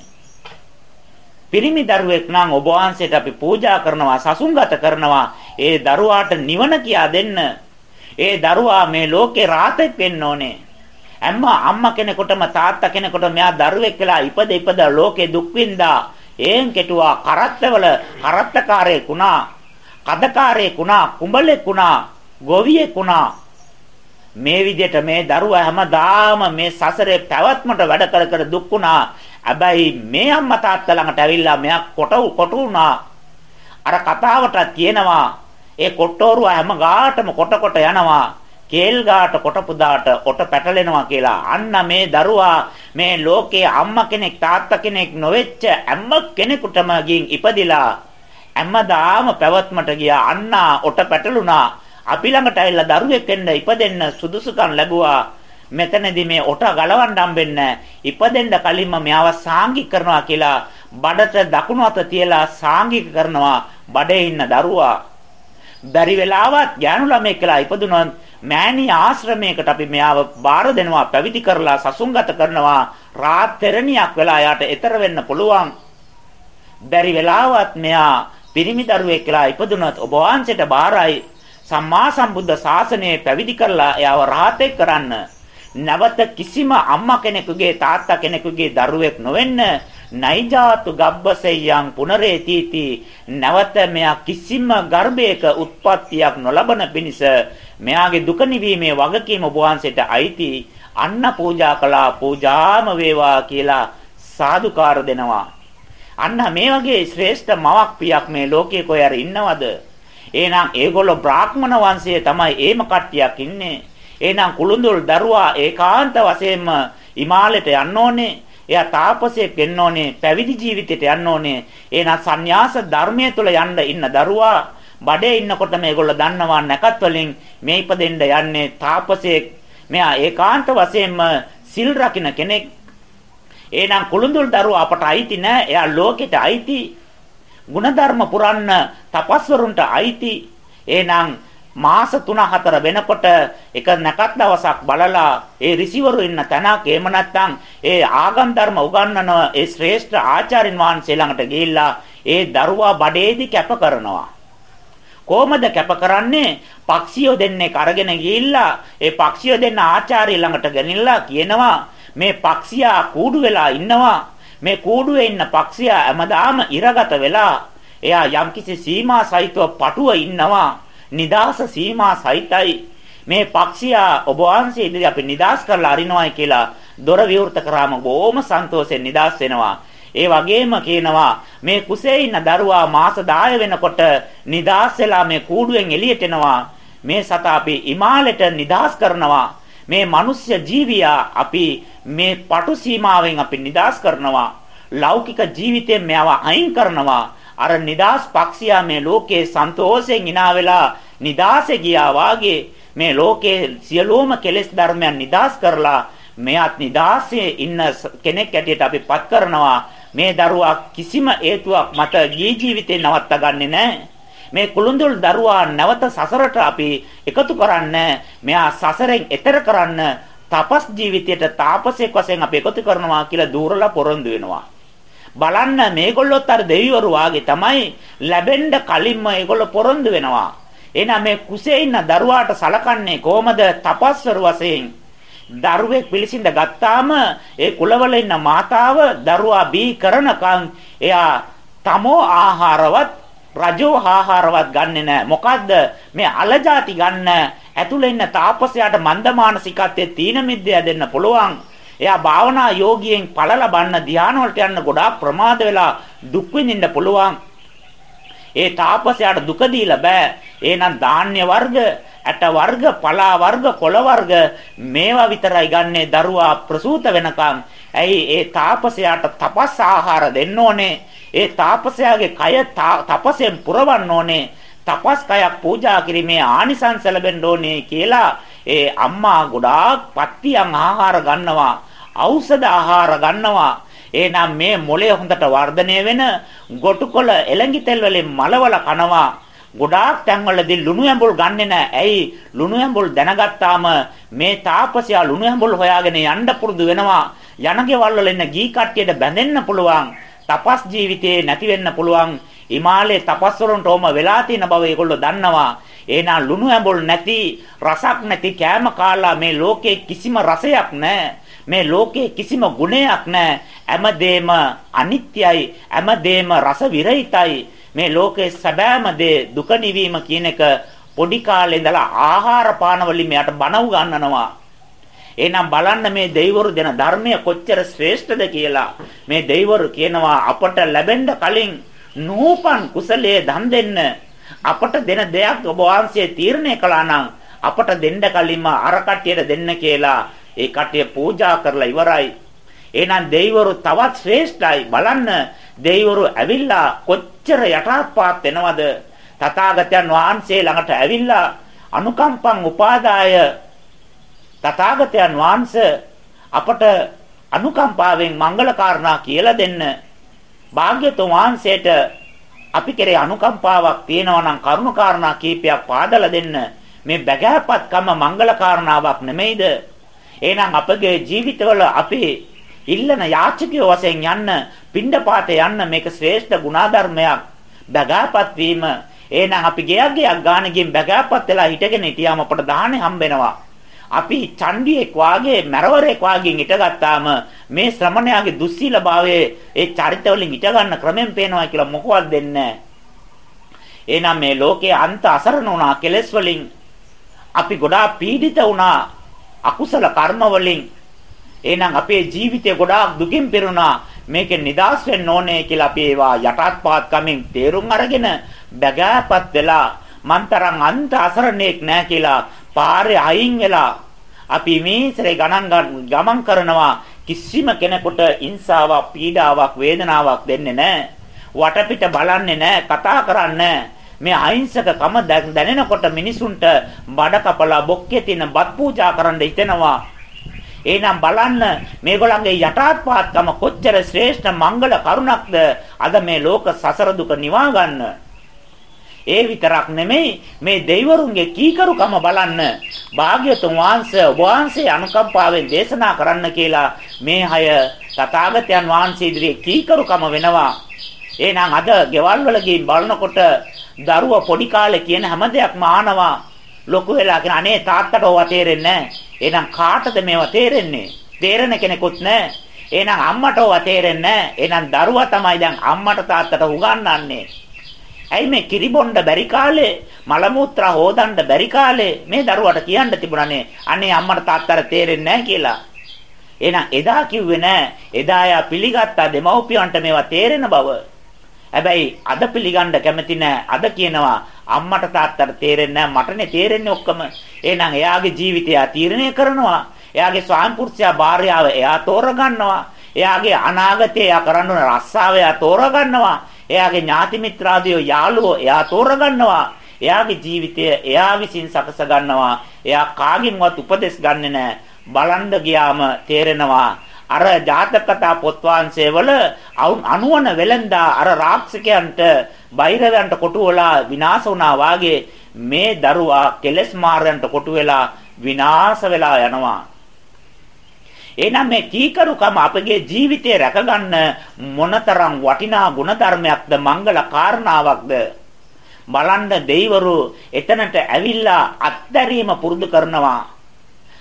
S1: පිරිමි දරුවෙක් නම් ඔබ වහන්සේට අපි පූජා කරනවා සසුන්ගත කරනවා ඒ දරුවාට නිවන කියා දෙන්න. ඒ දරුවා මේ ලෝකේ රාතෙක් වෙන්න ඕනේ. අම්මා අම්මා කෙනෙකුටම තාත්තා කෙනෙකුට මෙයා දරුවෙක් වෙලා ඉපද ඉපද ලෝකේ දුක් විඳා එන් කෙටුවා කරත්තවල කරත්තකාරයෙක් වුණා. කදකාරයෙක් වුණා කුඹලෙක් වුණා ගොවියෙක් වුණා. මේ විදිහට මේ දරුවා හැමදාම මේ සසරේ පැවැත්මට වැඩ කර කර දුක් වුණා. හැබැයි මේ අම්මා තාත්තා ළඟට ඇවිල්ලා මෙයා කොට කොට වුණා. අර කතාවට තියෙනවා ඒ කොට්ටෝරුව හැම ගාටම කොට කොට යනවා. කේල් ගාට කොට පුදාට ඔට පැටලෙනවා කියලා. අන්න මේ දරුවා මේ ලෝකයේ අම්මා කෙනෙක් තාත්තා කෙනෙක් නොවෙච්ච හැම කෙනෙකුටම ගින් ඉපදිලා හැමදාම පැවැත්මට ගියා. අන්න ඔට පැටලුණා. අපි ළඟට ඇවිල්ලා දරුවෙක් වෙන්න ඉපදෙන්න සුදුසුකම් ලැබුවා. මෙතනදී මේ ඔට ගලවන්න හම්බෙන්න ඉපදෙන්න කලින්ම මෙයාව සාංගික කරනවා කියලා බඩට දකුණු අත තියලා සාංගික කරනවා බඩේ ඉන්න දරුවා. බැරි වෙලාවත් ඥානු ළමෙක් කියලා ඉපදුනොත් මෑණී ආශ්‍රමයකට අපි මෙයාව බාර දෙනවා පැවිදි කරලා සසුන්ගත කරනවා රාත්තරණියක් වෙලා යාට ඈතර වෙන්න පුළුවන්. බැරි වෙලාවත් මෙයා පිරිමි දරුවෙක් කියලා ඉපදුනොත් ඔබ වහන්සේට බාරයි සම්මා සම්බුද්ධ ශාසනය පැවිදි කරලා එයාව රාතේ කරන්න. නැවත කිසිම අම්මා කෙනෙකුගේ තාත්තා කෙනෙකුගේ දරුවෙක් නොවෙන්න නයිජාතු ගබ්බසෙයං පුනරේතිති නැවත මෙයා කිසිම ගර්භයක උත්පත්තියක් නොලබන පිණිස මෙයාගේ දුක නිවීමේ වගකීම ඔබ වහන්සේට අයිති අන්න පූජා කළා පූජාම වේවා කියලා සාදුකාර දෙනවා අන්න මේ වගේ ශ්‍රේෂ්ඨ මවක් පියක් මේ ලෝකේ කොහේ හරි ඉන්නවද එහෙනම් ඒගොල්ලෝ බ්‍රාහ්මණ වංශයේ තමයි ඒම කට්ටියක් ඉන්නේ. එහෙනම් කුළුඳුල් දරුවා ඒකාන්ත වශයෙන්ම හිමාලයට යන්න ඕනේ. එයා තාපසයෙක් වෙන්න ඕනේ, පැවිදි ජීවිතයට යන්න ඕනේ. එහෙනම් සංന്യാස ධර්මයේ තුල යන්න ඉන්න දරුවා බඩේ ඉන්නකොට මේගොල්ලෝ දන්නවා නැකත් වලින් මේ ඉපදෙන්න යන්නේ තාපසයෙක්. මෙයා ඒකාන්ත වශයෙන්ම සිල් රකින්න කෙනෙක්. එහෙනම් කුළුඳුල් දරුවා අපට අයිති නෑ. එයා ලෝකෙට අයිති. ಗುಣධර්ම පුරන්න තපස්වරුන්ට අයිති. එහෙනම් මාස 3-4 වෙනකොට එක නැකත් දවසක් බලලා ඒ ඍෂිවරු ඉන්න තැනක් එහෙම නැත්නම් ඒ ආගම් ධර්ම උගන්වන ඒ ශ්‍රේෂ්ඨ ආචාර්යින් වහන්සේ ළඟට ගිහිල්ලා ඒ දරුවා බඩේදී කැප කරනවා. කොහමද කැප කරන්නේ? පක්ෂියෝ දෙන්නෙක් අරගෙන ගිහිල්ලා ඒ පක්ෂියෝ දෙන්න ආචාර්ය ළඟට ගෙනිල්ලා කියනවා මේ පක්ෂියා කූඩු වෙලා ඉන්නවා මේ කූඩුවේ ඉන්න පක්ෂියා හැමදාම ඉරගත වෙලා එයා යම්කිසි සීමා සහිතව පටුව ඉන්නවා නිදාස සීමා සහිතයි. මේ පක්ෂියා ඔබ වහන්සේ ඉදිරි අපි නිදාස් කරලා අරිනවායි කියලා දොර විවෘත කරාම බොහොම සන්තෝෂෙන් නිදාස් වෙනවා. ඒ වගේම කියනවා මේ කුසේ ඉන්න දරුවා මාස 10 වෙනකොට නිදාස් වෙලා මේ කූඩුවෙන් එළියට එනවා. මේ සතා අපි ඉමාලෙට නිදාස් කරනවා. මේ මිනිස්ය ජීවියා අපි මේ පටු සීමාවෙන් අපි නිදාස් කරනවා. ලෞකික ජීවිතයෙන් මෙයව අයින් කරනවා. අර නිදාස් පක්ෂියා මේ ලෝකේ සන්තෝෂයෙන් ඉනා වෙලා නිදාසේ ගියා වාගේ මේ ලෝකේ සියලුම කෙලෙස් ධර්මයන් නිදාස් කරලා මෙයත් නිදාසේ ඉන්න කෙනෙක් ඇටියට අපි පත් කරනවා. මේ දරුවා කිසිම හේතුවක් මත ජීවිතේ නවත්තා ගන්නෙ නැහැ. මේ කුළුඳුල් දරුවා නැවත සසරට අපි එකතු කරන්න මෙයා සසරෙන් එතර කරන්න තපස් ජීවිතයට තාපසයෙක් වශයෙන් අපි එකතු කරනවා කියලා දූරලා පොරොන්දු වෙනවා. බලන්න මේගොල්ලොත් අර දෙවිවරු වාගේ තමයි ලැබෙන්න කලින්ම ඒගොල්ලෝ පොරොන්දු වෙනවා එහෙනම් මේ කුසේ ඉන්න දරුවාට සලකන්නේ කොහමද තපස්වරු වශයෙන් දරුවෙක් පිළිසින්ද ගත්තාම ඒ කුලවල ඉන්න මාතාව දරුවා බී කරනකන් එයා තමෝ ආහාරවත් රජෝ ආහාරවත් ගන්නෙ නැහැ. මොකද්ද? මේ අලජාති ගන්න ඇතුළේ ඉන්න තාපසයාට මන්දමානසිකත්වයේ තීන මිද්දය දෙන්න පුළුවන්. එයා භාවනා යෝගියෙන් ඵල ලබන්න ධානය වලට යන්න ගොඩාක් ප්‍රමාද වෙලා දුක් විඳින්න පුළුවන්. ඒ තාපසයාට දුක දීලා බෑ. එහෙනම් ධාන්‍ය වර්ග, ඇට වර්ග, පලා වර්ග, කොළ වර්ග මේවා විතරයි ගන්නේ දරුවා ප්‍රසූත වෙනකන්. ඇයි ඒ තාපසයාට තපස් ආහාර දෙන්න ඕනේ. ඒ තාපසයාගේ කය තපසෙන් පුරවන්න ඕනේ. තපස් කයක් පූජා කිරීමේ ආනිසංස ලැබෙන්න ඕනේ කියලා ඒ අම්මා ගොඩාක් පත්තියන් ආහාර ගන්නවා. ඖෂධ ආහාර ගන්නවා. එහෙනම් මේ මොලේ හොඳට වර්ධනය වෙන ගොටුකොළ එලඟි තෙල් වලින් මලවල කනවා. ගොඩාක් තැන්වලදී ලුණු ඇඹුල් ගන්නෙ නැහැ. ඇයි? ලුණු ඇඹුල් දැනගත්තාම මේ තාපසයා ලුණු ඇඹුල් හොයාගෙන යන්න පුරුදු වෙනවා. යන ගෙවල් වල ඉන්න ගී කට්ටියට බැඳෙන්න පුළුවන්. තපස් ජීවිතේ නැති වෙන්න පුළුවන්. හිමාලයේ තපස් වලට ඕම වෙලා තියෙන බව ඒගොල්ලෝ දන්නවා. එහෙනම් ලුණු ඇඹුල් නැති රසක් නැති කෑම කාලා මේ ලෝකේ කිසිම රසයක් නැහැ. මේ ලෝකේ කිසිම ගුණයක් නැහැ. හැමදේම අනිත්‍යයි. හැමදේම රස විරහිතයි. මේ ලෝකේ සැබෑම දේ දුක නිවීම කියන එක පොඩි කාලේ ඉඳලා ආහාර පාන වලින් මෙයාට බණ උගන්වනවා. එහෙනම් බලන්න මේ දෙවිවරු දෙන ධර්මය කොච්චර ශ්‍රේෂ්ඨද කියලා. මේ දෙවිවරු කියනවා අපට ලැබෙන්න කලින් නූපන් කුසලයේ දන් දෙන්න අපට දෙන දෙයක් ඔබ වහන්සේ තීරණය කළා නම් අපට දෙන්න කලින්ම අර කට්ටියට දෙන්න කියලා ඒ කට්ටිය පූජා කරලා ඉවරයි. එහෙනම් දෙවිවරු තවත් ශ්‍රේෂ්ඨයි. බලන්න දෙවිවරු ඇවිල්ලා කොච්චර යටාත්පාත් වෙනවද? තථාගතයන් වහන්සේ ළඟට ඇවිල්ලා අනුකම්පං උපාදාය. තථාගතයන් වහන්සේ අපට අනුකම්පාවෙන් මංගල කාරණා කියලා දෙන්න. භාග්‍යතුන් වහන්සේට අපි කෙරේ අනුකම්පාවක් තියෙනවා නම් කරුණු කාරණා කීපයක් පාදලා දෙන්න. මේ බගෑපත්කම මංගල කාරණාවක් නෙමෙයිද? එහෙනම් අපගේ ජීවිතවල අපි ඉල්ලන යාචකයෝ වශයෙන් යන්න පිණ්ඩපාත යන්න මේක ශ්‍රේෂ්ඨ ගුණාධර්මයක්. බගෑපත් වීම. එහෙනම් අපි ගයක් ගයක් ගාන ගින් බගෑපත් වෙලා හිටගෙන හිටියාම අපට දාහනේ හම්බෙනවා. අපි චණ්ඩියෙක් වාගේ මරවරෙක් වාගේ හිටගත්තාම මේ ශ්‍රමණයාගේ දුස්සීලභාවයේ ඒ චරිතවලින් හිට ගන්න ක්‍රමෙන් පේනවා කියලා මොකවත් දෙන්නේ එහෙනම් මේ ලෝකයේ අන්ත අසරණ වුණා කෙලෙස් වලින්. අපි ගොඩාක් පීඩිත වුණා. අකුසල කර්ම වලින් එහෙනම් අපේ ජීවිතය ගොඩාක් දුකින් පෙරුණා. මේකෙන් නිදහස් වෙන්න ඕනේ කියලා අපි ඒවා යටත්පාත් කමින් තේරුම් අරගෙන බගෑපත් වෙලා මන්තරන් අන්ත අසරණෙක් නෑ කියලා පාරේ අයින් වෙලා අපි මේසරේ ගණන් ගමන් කරනවා. කිසිම කෙනෙකුට හිංසාවක් පීඩාවක් වේදනාවක් දෙන්නේ නැහැ. වටපිට බලන්නේ නැහැ, කතා කරන්නේ මේ අහිංසකකම දැනෙනකොට මිනිසුන්ට බඩ කපලා බොක්කේ තියෙන බත් පූජා කරන්න හිතෙනවා. එහෙනම් බලන්න මේගොල්ලන්ගේ යටාත්පාත්කම කොච්චර ශ්‍රේෂ්ඨ මංගල කරුණක්ද අද මේ ලෝක සසර දුක නිවා ගන්න. ඒ විතරක් නෙමෙයි මේ දෙවිවරුන්ගේ කීකරුකම බලන්න. භාග්‍යතුන් වහන්සේ වහන්සේ අනුකම්පාවෙන් දේශනා කරන්න කියලා මේ හය තථාගතයන් වහන්සේ ඉදිරියේ කීකරුකම වෙනවා. එහෙනම් අද ගෙවල් වල ගිහින් බලනකොට දරුවා පොඩි කාලේ කියන හැම දෙයක්ම ආනවා. ලොකු වෙලා කියන අනේ තාත්තට ඕවා තේරෙන්නේ නැහැ. එහෙනම් කාටද මේවා තේරෙන්නේ? තේරෙන කෙනෙකුත් නැහැ. එහෙනම් අම්මට ඕවා තේරෙන්නේ නැහැ. එහෙනම් දරුවා තමයි දැන් අම්මට තාත්තට උගන්වන්නේ. ඇයි මේ කිරිබොණ්ඩ බැරි කාලේ මල මුත්‍රා හොදන්න බැරි කාලේ මේ දරුවට කියන්න තිබුණානේ අනේ අම්මට තාත්තට තේරෙන්නේ නැහැ කියලා. එහෙනම් එදා කිව්වේ නෑ එදා යා පිළිගත්තා දෙමව්පියන්ට මේවා තේරෙන බව. හැබැයි අද පිළිගන්න කැමති නෑ අද කියනවා අම්මට තාත්තට තේරෙන්නේ නෑ මටනේ තේරෙන්නේ ඔක්කොම. එහෙනම් එයාගේ ජීවිතය තීරණය කරනවා. එයාගේ ස්වාම පුරුෂයා භාර්යාව එයා තෝරගන්නවා. එයාගේ අනාගතය එයා කරන්න ඕන රස්සාව එයා තෝරගන්නවා. එයාගේ ඥාති මිත්‍රාදියෝ යාළුවෝ එයා තෝරගන්නවා. එයාගේ ජීවිතය එයා විසින් සකස ගන්නවා. එයා කාගින්වත් උපදෙස් ගන්නෙ නැහැ. බලන්න ගියාම තේරෙනවා අර ජාතක කතා පොත් වංශයේවල අනුවන වෙලඳා අර රාක්ෂකයන්ට බයිරවන්ට කොටු වෙලා විනාශ වුණා වාගේ මේ දරුවා කෙලස් මාරයන්ට කොටු වෙලා විනාශ වෙලා යනවා. එහෙනම් මේ කීකරුකම අපගේ ජීවිතේ රැකගන්න මොනතරම් වටිනා ගුණධර්මයක්ද මංගල කාරණාවක්ද? බලන්න දෙවිවරු එතනට ඇවිල්ලා අත්දැරීම පුරුදු කරනවා.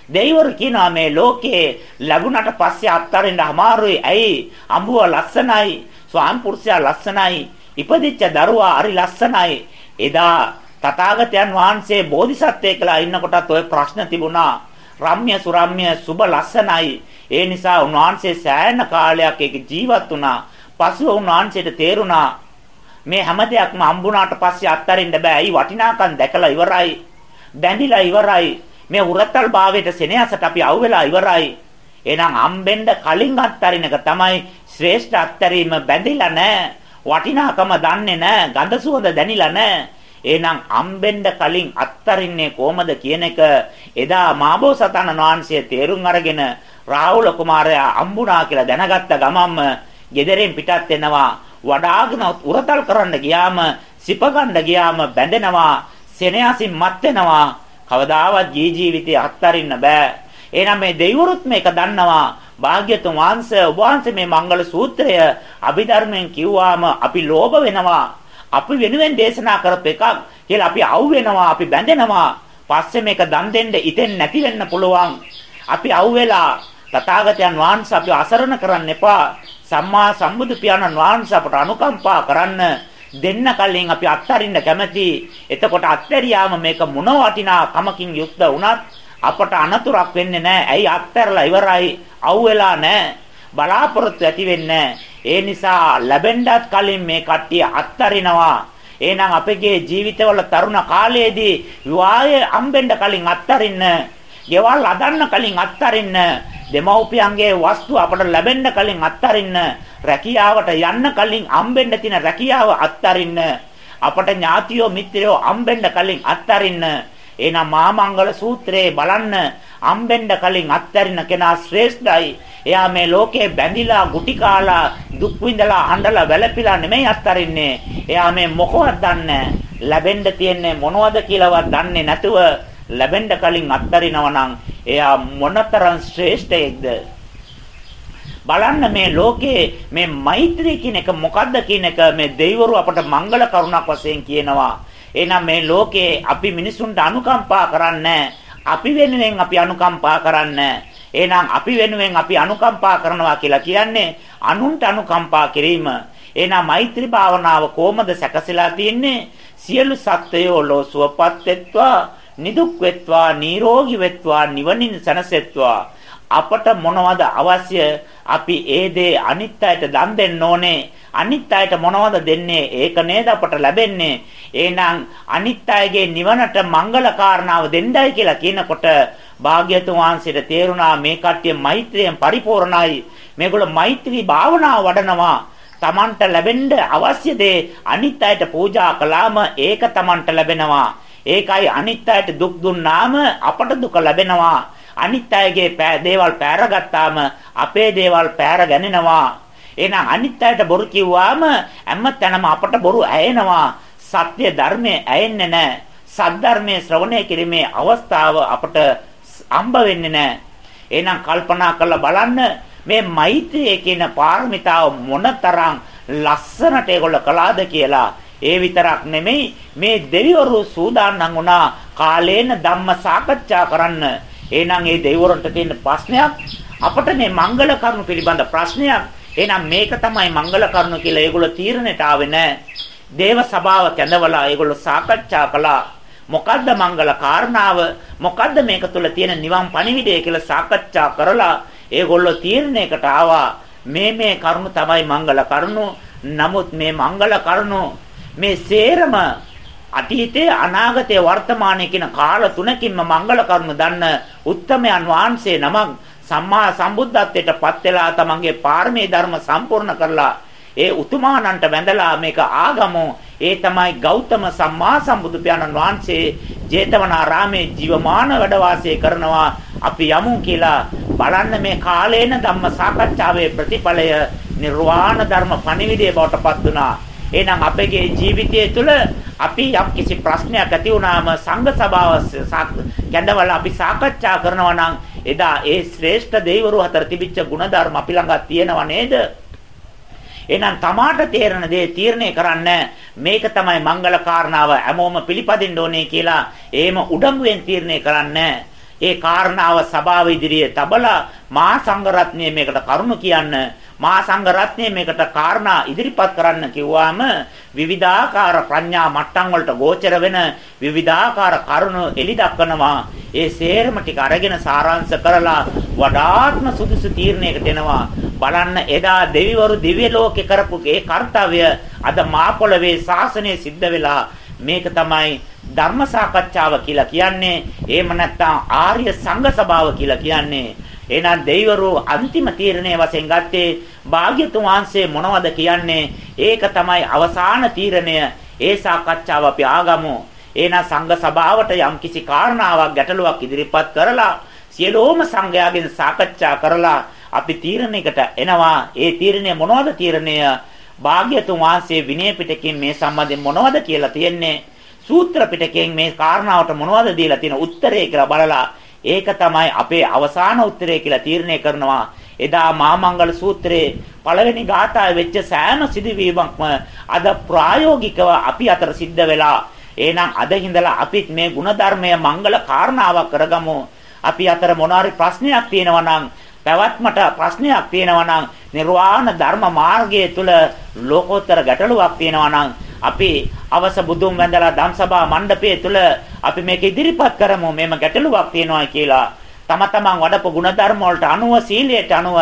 S1: දෙවිවරු කියනවා මේ ලෝකේ ලැබුණට පස්සේ අත්තරින්න අමාරුයි ඇයි අඹුව ලස්සනයි ස්වාම පුරුෂයා ලස්සනයි ඉපදිච්ච දරුවා හරි ලස්සනයි එදා තථාගතයන් වහන්සේ බෝධිසත්වයෙක්ලා ඉන්නකොටත් ওই ප්‍රශ්න තිබුණා රම්‍ය සුරම්‍ය සුබ ලස්සනයි. ඒ නිසා උන්වහන්සේ සෑහෙන කාලයක් ඒක ජීවත් වුණා. පසුව උන්වහන්සේට තේරුණා මේ හැම දෙයක්ම හම්බුණාට පස්සේ අත්හරින්න බෑ. ඇයි වටිනාකම් දැකලා ඉවරයි. බැඳිලා ඉවරයි. මේ උරතල් භාවයට සෙනෙහසට අපි අවු වෙලා ඉවරයි. එහෙනම් හම්බෙන්න කලින් අත්හරින එක තමයි ශ්‍රේෂ්ඨ අත්හැරීම බැඳිලා නැහැ. වටිනාකම දන්නේ නැහැ. ගඳ සුවඳ දැනිලා නැහැ. එහෙනම් අම්බෙන්න කලින් අත්තරින්නේ කොහමද කියන එක එදා මාබෝසතාණන් වහන්සේ තේරුම් අරගෙන රාහුල කුමාරයා අම්බුණා කියලා දැනගත්ත ගමන්ම gederin පිටත් වෙනවා වඩාගෙන උරතල් කරන්න ගියාම සිප ගන්න ගියාම බැඳෙනවා, සෙනෙහසින් මත් වෙනවා. කවදාවත් ජී ජීවිතේ අත්හරින්න බෑ. එහෙනම් මේ දෙවිවරුත් මේක දන්නවා. භාග්‍යතුන් වහන්සේ ඔබ වහන්සේ මේ මංගල සූත්‍රය අභිධර්මයෙන් කිව්වාම අපි ලෝභ වෙනවා. අපි වෙනුවෙන් දේශනා කරපු එකක් කියලා අපි අවු වෙනවා, අපි බැඳෙනවා. පස්සේ මේක දන් දෙන්න ඉතින් නැති වෙන්න පුළුවන්. අපි අවු වෙලා තථාගතයන් වහන්සේ අපි අසරණ කරන්න එපා. සම්මා සම්බුදු පියාණන් වහන්සේ අපට අනුකම්පා කරන්න දෙන්න කලින් අපි අත්හරින්න කැමති. එතකොට අත්හැරියාම මේක මොන වටිනා කමකින් යුක්ත වුණත් අපට අනතුරක් වෙන්නේ නැහැ. ඇයි අත්හැරලා ඉවරයි. අවු වෙලා නැහැ. බලාපොරොත්තු ඇති වෙන්නේ ඒ නිසා ලැබෙන්නත් කලින් මේ කට්ටිය අත්හරිනවා. එහෙනම් අපගේ ජීවිතවල තරුණ කාලයේදී විවාහය හම්බෙන්න කලින් අත්හරින්න, ගෙවල් හදන්න කලින් අත්හරින්න, දෙමව්පියන්ගේ වස්තු අපට ලැබෙන්න කලින් අත්හරින්න, රැකියාවට යන්න කලින් හම්බෙන්න තියෙන රැකියාව අත්හරින්න, අපට ඥාතියෝ මිත්‍රයෝ හම්බෙන්න කලින් අත්හරින්න. එහෙනම් මහා මංගල සූත්‍රයේ බලන්න හම්බෙන්න කලින් අත්හරින කෙනා ශ්‍රේෂ්ඨයි. එයා මේ ලෝකේ බැඳිලා ගුටි කාලා දුක් විඳලා අඬලා වැළපිලා නෙමෙයි අත්හරින්නේ. එයා මේ මොකවත් දන්නේ ලැබෙන්න තියෙන්නේ මොනවද කියලාවත් දන්නේ නැතුව ලැබෙන්න කලින් අත්හරිනවා නම් එයා මොනතරම් ශ්‍රේෂ්ඨයෙක්ද බලන්න මේ ලෝකේ මේ මෛත්‍රී කියන එක මොකද්ද කියන එක මේ දෙවිවරු අපට මංගල කරුණක් වශයෙන් කියනවා එහෙනම් මේ ලෝකේ අපි මිනිසුන්ට අනුකම්පා කරන්නේ අපි වෙනුවෙන් අපි අනුකම්පා කරන්නේ එහෙනම් අපි වෙනුවෙන් අපි අනුකම්පා කරනවා කියලා කියන්නේ අනුන්ට අනුකම්පා කිරීම. එහෙනම් මෛත්‍රී භාවනාව කොහොමද සැකසලා තියෙන්නේ? සියලු සත්වයෝ ලෝ සුවපත් වෙත්වා, නිදුක් වෙත්වා, නිරෝගී වෙත්වා, නිවනින් සැනසෙත්වා. අපට මොනවද අවශ්‍ය? අපි ඒ දේ අනිත් අයට දන් දෙන්න ඕනේ. අනිත් අයට මොනවද දෙන්නේ? ඒක නේද අපට ලැබෙන්නේ. එහෙනම් අනිත් අයගේ නිවනට මංගල කාරණාව දෙන්නයි කියලා කියනකොට භාග්‍යතුන් වහන්සේට තේරුණා මේ කට්ටිය මෛත්‍රියෙන් පරිපූර්ණයි. මේගොල්ලෝ මෛත්‍රී භාවනාව වඩනවා. Tamanට ලැබෙන්න අවශ්‍ය දේ අනිත් අයට පූජා කළාම ඒක Tamanට ලැබෙනවා. ඒකයි අනිත් අයට දුක් දුන්නාම අපට දුක ලැබෙනවා. අනිත් අයගේ දේවල් පෑරගත්තාම අපේ දේවල් පෑර ගැනෙනවා. එහෙනම් අනිත් අයට බොරු කිව්වාම හැම තැනම අපට බොරු ඇයෙනවා. සත්‍ය ධර්මයේ ඇයෙන්නේ නැහැ. සද්ධර්මයේ ශ්‍රවණය කිරීමේ අවස්ථාව අපට හම්බ වෙන්නේ නැහැ. එහෙනම් කල්පනා කරලා බලන්න මේ මෛත්‍රිය කියන පාරමිතාව මොනතරම් ලස්සනට ඒගොල්ල කළාද කියලා. ඒ විතරක් නෙමෙයි මේ දෙවිවරු සූදානම් වුණා කාලේන ධම්ම සාකච්ඡා කරන්න. එහෙනම් මේ දෙවිවරුන්ට තියෙන ප්‍රශ්නයක් අපිට මේ මංගල කරුණු පිළිබඳ ප්‍රශ්නයක්. එහෙනම් මේක තමයි මංගල කරුණු කියලා ඒගොල්ලෝ තීරණයට ආවේ නැහැ. දේව සභාව කැඳවලා ඒගොල්ලෝ සාකච්ඡා කළා. මොකද්ද මංගල කාරණාව මොකද්ද මේක තුල තියෙන නිවන් පණිවිඩය කියලා සාකච්ඡා කරලා ඒගොල්ලෝ තීරණයකට ආවා මේ මේ කරුණු තමයි මංගල කරුණු නමුත් මේ මංගල කරුණු මේ සේරම අතීතයේ අනාගතයේ වර්තමානයේ කියන කාල තුනකින්ම මංගල කරුණු දන්න උත්තමයන් වහන්සේ නමක් සම්මා සම්බුද්ධත්වයට පත් වෙලා තමන්ගේ පාරමී ධර්ම සම්පූර්ණ කරලා ඒ උතුමානන්ට වැඳලා මේක ආගමු. ඒ තමයි ගෞතම සම්මා සම්බුදු පියාණන් වහන්සේ ජේතවනාරාමේ ජීවමාන වැඩ වාසය කරනවා. අපි යමු කියලා බලන්න මේ කාලේන ධම්ම සාකච්ඡාවේ ප්‍රතිඵලය නිර්වාණ ධර්ම පණිවිඩය බවට පත් වුණා. එහෙනම් අපගේ ජීවිතය තුළ අපි යම් කිසි ප්‍රශ්නයක් ඇති වුණාම සංඝ සභාව කැඳවල අපි සාකච්ඡා කරනවා නම් එදා ඒ ශ්‍රේෂ්ඨ දෙවිවරු අතර තිබිච්ච ಗುಣධර්ම අපි ළඟ තියෙනව නේද? එහෙනම් තමාට තේරෙන දේ තීරණය කරන්න මේක තමයි මංගල කාරණාව හැමෝම පිළිපදින්න ඕනේ කියලා එහෙම උඩඟුවෙන් තීරණය කරන්න ඒ කාරණාව සභාව ඉදිරියේ තබලා මහා සංඝරත්නය මේකට කරුණු කියන්න මහා සංඝ රත්නයේ මේකට කාරණා ඉදිරිපත් කරන්න කිව්වාම විවිධාකාර ප්‍රඥා මට්ටම් වලට ගෝචර වෙන විවිධාකාර කරුණු එලි දක්වනවා. ඒ සේරම ටික අරගෙන සාරාංශ කරලා වඩාත්ම සුදුසු තීරණයකට එනවා. බලන්න එදා දෙවිවරු දිව්‍ය ලෝකේ කරපු ඒ කාර්යය අද මාපොළවේ ශාසනය සිද්ධ වෙලා මේක තමයි ධර්ම සාකච්ඡාව කියලා කියන්නේ. එහෙම නැත්නම් ආර්ය සංඝ සභාව කියලා කියන්නේ. එහෙනම් දෙවිවරු අන්තිම තීරණය වශයෙන් ගත්තේ භාග්‍යතුන් වහන්සේ මොනවද කියන්නේ? ඒක තමයි අවසාන තීරණය. ඒ සාකච්ඡාව අපි ආගමු. එහෙනම් සංඝ සභාවට යම්කිසි කාරණාවක් ගැටලුවක් ඉදිරිපත් කරලා සියලුම සංඝයාගෙන් සාකච්ඡා කරලා අපි තීරණයකට එනවා. ඒ තීරණය මොනවද තීරණය? භාග්‍යතුන් වහන්සේ විනය පිටකයෙන් මේ සම්බන්ධයෙන් මොනවද කියලා තියෙන්නේ? සූත්‍ර පිටකයෙන් මේ කාරණාවට මොනවද දීලා තියෙන උත්තරය කියලා බලලා ඒක තමයි අපේ අවසාන උත්තරය කියලා තීරණය කරනවා. එදා මාමංගල සූත්‍රයේ පළවෙනි ගාථාවේ වෙච්ච සෑම සිදුවීමක්ම අද ප්‍රායෝගිකව අපි අතර සිද්ධ වෙලා එහෙනම් අද හිඳලා අපිත් මේ ಗುಣධර්මය මංගල කාරණාවක් කරගමු. අපි අතර මොනවාරි ප්‍රශ්නයක් තියෙනවා නම් පැවැත්මට ප්‍රශ්නයක් තියෙනවා නම් නිර්වාණ ධර්ම මාර්ගයේ තුල ලෝකෝත්තර ගැටලුවක් තියෙනවා නම් අපි අවස බුදුන් වැඳලා ධම්සභා මණ්ඩපය තුල අපි මේක ඉදිරිපත් කරමු. මේම ගැටලුවක් තියෙනවා කියලා තම තමන් වඩපු ಗುಣධර්ම වලට අනුව සීලයට අනුව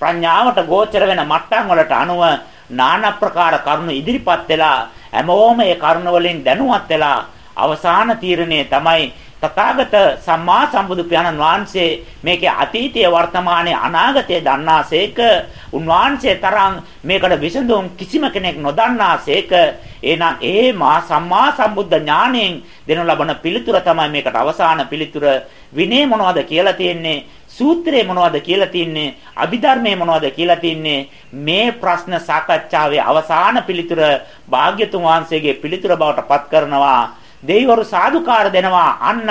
S1: ප්‍රඥාවට ගෝචර වෙන මට්ටම් වලට අනුව নানা ප්‍රකාර කරුණු ඉදිරිපත් වෙලා හැමෝම ඒ කරුණ වලින් දැනුවත් වෙලා අවසාන තීරණය තමයි තථාගත සම්මා සම්බුදු පියාණන් වහන්සේ මේකේ අතීතය වර්තමානයේ අනාගතය දන්නාසේක. උන්වහන්සේ තරම් මේකට විසඳුම් කිසිම කෙනෙක් නොදන්නාසේක. එහෙනම් ඒ මා සම්මා සම්බුද්ධ ඥාණයෙන් දෙනු ලබන පිළිතුර තමයි මේකට අවසාන පිළිතුර. විනය මොනවද කියලා තියෙන්නේ? සූත්‍රේ මොනවද කියලා තින්නේ අභිධර්මයේ මොනවද කියලා තින්නේ මේ ප්‍රශ්න සාකච්ඡාවේ අවසාන පිළිතුර භාග්‍යතුන් වහන්සේගේ පිළිතුර බවට පත් කරනවා. දෙවිවරු සාදුකාර දෙනවා. අන්න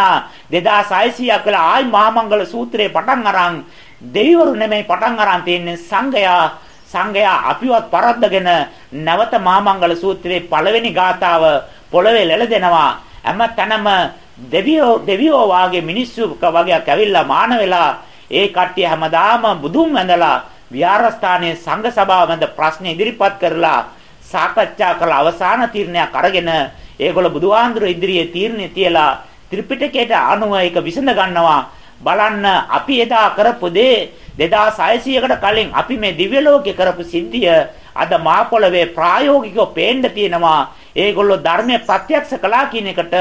S1: 2600ක් වෙලා ආයි මහමංගල සූත්‍රේ පටන් අරන් දෙවිවරු නෙමෙයි පටන් අරන් තින්නේ සංඝයා. සංඝයා අපිවත් පරද්දගෙන නැවත මහමංගල සූත්‍රයේ පළවෙනි ගාථාව පොළවේ ලැලදෙනවා හැම තැනම දෙවියෝ දෙවියෝ වාගේ මිනිස්සු වගේ කැවිල්ලා මාන වෙලා ඒ කට්ටිය හැමදාම බුදුන් වැඳලා විහාරස්ථානයේ සංඝ සභාව මැද ප්‍රශ්න ඉදිරිපත් කරලා සාකච්ඡා කළ අවසාන තීරණයක් අරගෙන ඒගොල්ල බුදුහාඳුර ඉදිරියේ තීරණය තියලා ත්‍රිපිටකයට අනුව ඒක විසඳ ගන්නවා. බලන්න අපි එදා කරපු දේ 2600කට කලින් අපි මේ දිව්‍ය ලෝකේ කරපු සිද්ධිය අද මාපොළවේ ප්‍රායෝගිකව පේන්න තියෙනවා. ඒගොල්ලෝ ධර්මයේ ප්‍රත්‍යක්ෂ කළා කියන එකට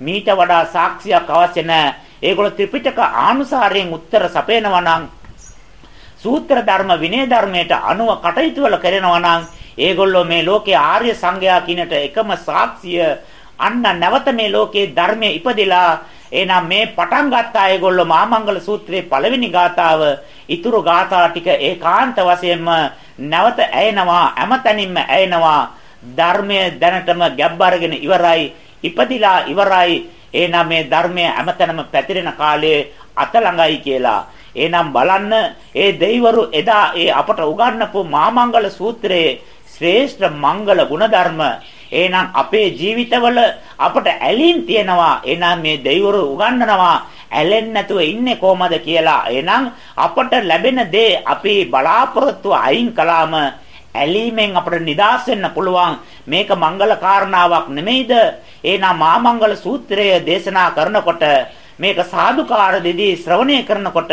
S1: මීට වඩා සාක්ෂියක් අවශ්‍ය නැහැ. ඒගොල්ලෝ ත්‍රිපිටක ආනුසාරයෙන් උත්තර සපයනවා නම් සූත්‍ර ධර්ම විනය ධර්මයට අනුව කටයුතු වල කරනවා නම් ඒගොල්ලෝ මේ ලෝකේ ආර්ය සංඝයා කිනට එකම සාක්ෂිය. අන්න නැවත මේ ලෝකේ ධර්මයේ ඉපදිලා එහෙනම් මේ පටන් ගත්ත අයගොල්ලෝ මාමංගල සූත්‍රයේ පළවෙනි ගාථාව ඊතුරු ගාථා ටික ඒකාන්ත වශයෙන්ම නැවත ඇයෙනවා හැමතැනින්ම ඇයෙනවා. ධර්මයේ දැනටම ගැබ් අරගෙන ඉවරයි ඉපදිලා ඉවරයි. එහෙනම් මේ ධර්මය හැමතැනම පැතිරෙන කාලයේ අත ළඟයි කියලා. එහෙනම් බලන්න ඒ දෙවිවරු එදා ඒ අපට උගන්වපු මාමංගල සූත්‍රයේ ශ්‍රේෂ්ඨ මංගල ගුණධර්ම එහෙනම් අපේ ජීවිතවල අපට ඇලීම් තියෙනවා. එහෙනම් මේ දෙවිවරු උගන්වනවා ඇලෙන්නේ නැතුව ඉන්නේ කොහමද කියලා. එහෙනම් අපට ලැබෙන දේ අපි බලාපොරොත්තු අයින් කළාම ඇලීමෙන් අපට නිදහස් වෙන්න පුළුවන් මේක මංගල කාරණාවක් නෙමෙයිද එහෙනම් මාමංගල සූත්‍රය දේශනා කරනකොට මේක සාදුකාර දෙදී ශ්‍රවණය කරනකොට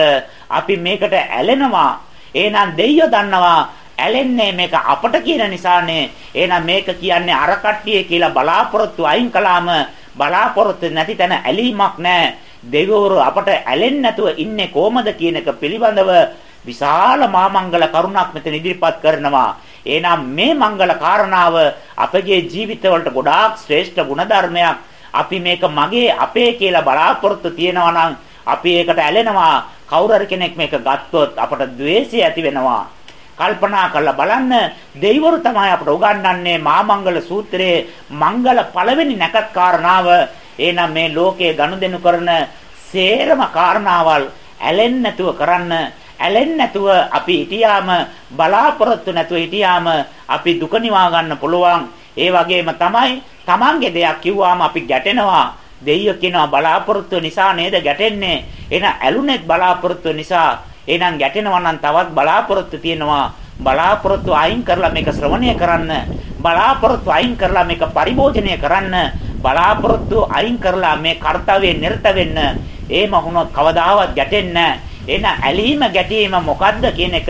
S1: අපි මේකට ඇලෙනවා එහෙනම් දෙයියෝ දන්නවා ඇලෙන්නේ මේක අපට කියන නිසානේ එහෙනම් මේක කියන්නේ අර කට්ටිය කියලා බලාපොරොත්තු අයින් කළාම බලාපොරොත්තු නැති තැන ඇලීමක් නැහැ දෙවිවරු අපට ඇලෙන්නේ නැතුව ඉන්නේ කොහමද කියන එක පිළිබඳව විශාල මාමංගල කරුණක් මෙතන ඉදිරිපත් කරනවා එහෙනම් මේ මංගල කාරණාව අපගේ ජීවිතවලට ගොඩාක් ශ්‍රේෂ්ඨ ගුණධර්මයක්. අපි මේක මගේ අපේ කියලා බලාපොරොත්තු තියෙනවා නම් අපි ඒකට ඇලෙනවා. කවුරු කෙනෙක් මේක ගත්තොත් අපට द्वේෂය ඇති වෙනවා. කල්පනා කරලා බලන්න දෙවිවරු තමයි අපට උගන්වන්නේ මාමංගල සූත්‍රයේ මංගල පළවෙනි නැකත් කාරණාව. එහෙනම් මේ ලෝකයේ ගනුදෙනු කරන සේරම කාරණාවල් ඇලෙන්නේ නැතුව කරන්න ඇලෙන්නේ නැතුව අපි හිටියාම බලාපොරොත්තු නැතුව හිටියාම අපි දුක නිවා ගන්න පුළුවන්. ඒ වගේම තමයි Tamange දෙයක් කිව්වාම අපි ගැටෙනවා. දෙයියෝ කියනවා බලාපොරොත්තු නිසා නේද ගැටෙන්නේ. එන ඇලුනේත් බලාපොරොත්තු නිසා. එහෙනම් ගැටෙනවා නම් තවත් බලාපොරොත්තු තියෙනවා. බලාපොරොත්තු අයින් කරලා මේක ශ්‍රවණය කරන්න. බලාපොරොත්තු අයින් කරලා මේක පරිභෝජනය කරන්න. බලාපොරොත්තු අයින් කරලා මේ කාර්යය නිරත වෙන්න. එහෙම වුණොත් කවදාවත් ගැටෙන්නේ නැහැ. එන ඇලීම ගැටීම මොකද්ද කියන එක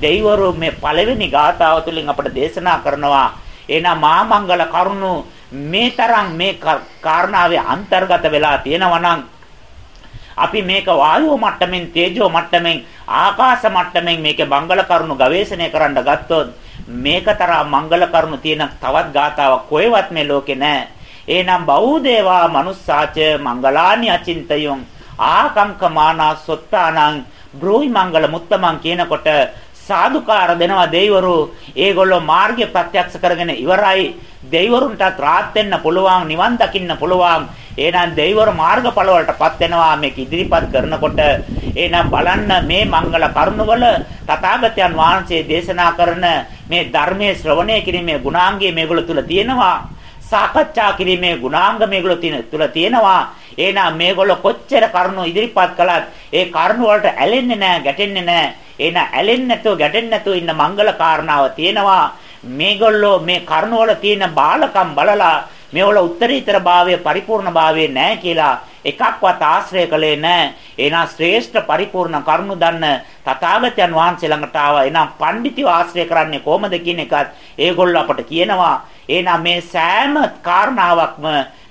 S1: දෙවිවරු මේ පළවෙනි ගාථාව තුළින් අපට දේශනා කරනවා. එහෙනම් මාමංගල කරුණු මේ තරම් මේ කාරණාවේ අන්තර්ගත වෙලා තියෙනවා අපි මේක වායුව මට්ටමින් තේජෝ මට්ටමින් ආකාශ මට්ටමින් මේකේ මංගල කරුණු ගවේෂණය කරන්න ගත්තොත් මේක තරම් මංගල කරුණු තියෙන තවත් ගාතාවක් කොහෙවත් මේ ලෝකේ නැහැ. එහෙනම් බෞද්ධේවා manussාච මංගලානි අචින්තයොං ආකංකමානා සොත්තානං බ්‍රෝහි මංගල මුත්තමන් කියනකොට සාදුකාර දෙනවා දෙවිවරු. ඒගොල්ලෝ මාර්ගය ප්‍රත්‍යක්ෂ කරගෙන ඉවරයි. දෙවිවරුන්ටත් රාත් වෙන්න පුළුවන්, නිවන් දකින්න පුළුවන්. එහෙනම් දෙවිවරු මාර්ගඵල වලටපත් වෙනවා මේක ඉදිරිපත් කරනකොට. එහෙනම් බලන්න මේ මංගල කරුණවල තථාගතයන් වහන්සේ දේශනා කරන මේ ධර්මයේ ශ්‍රවණය කිරීමේ ගුණාංගය මේගොල්ලෝ තුල තියෙනවා. සාකච්ඡා කිරීමේ ගුණාංග මේගොල්ලෝ තුල තියෙනවා. එහෙනම් මේගොල්ලෝ කොච්චර කරුණු ඉදිරිපත් කළත් ඒ කරුණු වලට ඇලෙන්නේ නැහැ, ගැටෙන්නේ නැහැ. එහෙනම් ඇලෙන්නේ නැතුව, ගැටෙන්නේ නැතුව ඉන්න මංගල කාරණාව තියෙනවා. මේගොල්ලෝ මේ කරුණු වල තියෙන බාලකම් බලලා මේවල උත්තරීතර භාවය පරිපූර්ණ භාවය නැහැ කියලා එකක්වත් ආශ්‍රය කළේ නැහැ. එහෙනම් ශ්‍රේෂ්ඨ පරිපූර්ණ කරුණු දන්න තථාගතයන් වහන්සේ ළඟට ආවා. එහෙනම් පඬිතිව ආශ්‍රය කරන්නේ කොහොමද කියන එකත් ඒගොල්ලෝ අපට කියනවා. එහෙනම් මේ සෑම කාරණාවක්ම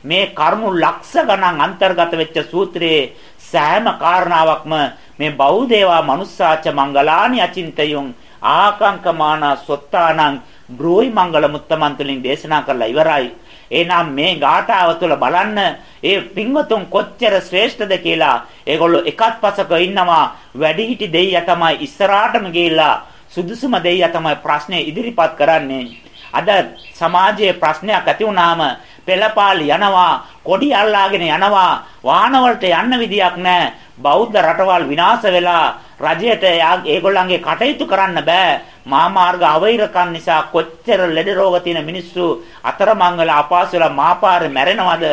S1: මේ කරුණු ලක්ෂ ගණන් අන්තර්ගත වෙච්ච සූත්‍රයේ සෑම කාරණාවක්ම මේ බෞද්ධේවා මනුස්සාච මංගලානි අචින්තයුන් ආකංකමාන සොත්තානං බ්‍රෝයි මංගල මුත්තමන්තුලින් දේශනා කරලා ඉවරයි. එහෙනම් මේ ගාථාව තුළ බලන්න ඒ පින්වතුන් කොච්චර ශ්‍රේෂ්ඨද කියලා ඒගොල්ලෝ එකත් පසක ඉන්නවා. වැඩිහිටි දෙයියා තමයි ඉස්සරහටම ගිහිල්ලා සුදුසුම දෙයියා තමයි ප්‍රශ්නේ ඉදිරිපත් කරන්නේ. අද සමාජයේ ප්‍රශ්නයක් ඇති වුනාම පෙළපාලි යනවා කොඩි අල්ලාගෙන යනවා. වාහන වලට යන්න විදියක් නැහැ. බෞද්ධ රටවල් විනාශ වෙලා රජයට ඒගොල්ලන්ගේ කටයුතු කරන්න බෑ. මා මාර්ග අවෛරකම් නිසා කොච්චර ලෙඩ රෝග තියෙන මිනිස්සු අතරමං වෙලා අපහසු වෙලා මාපාරේ මැරෙනවද?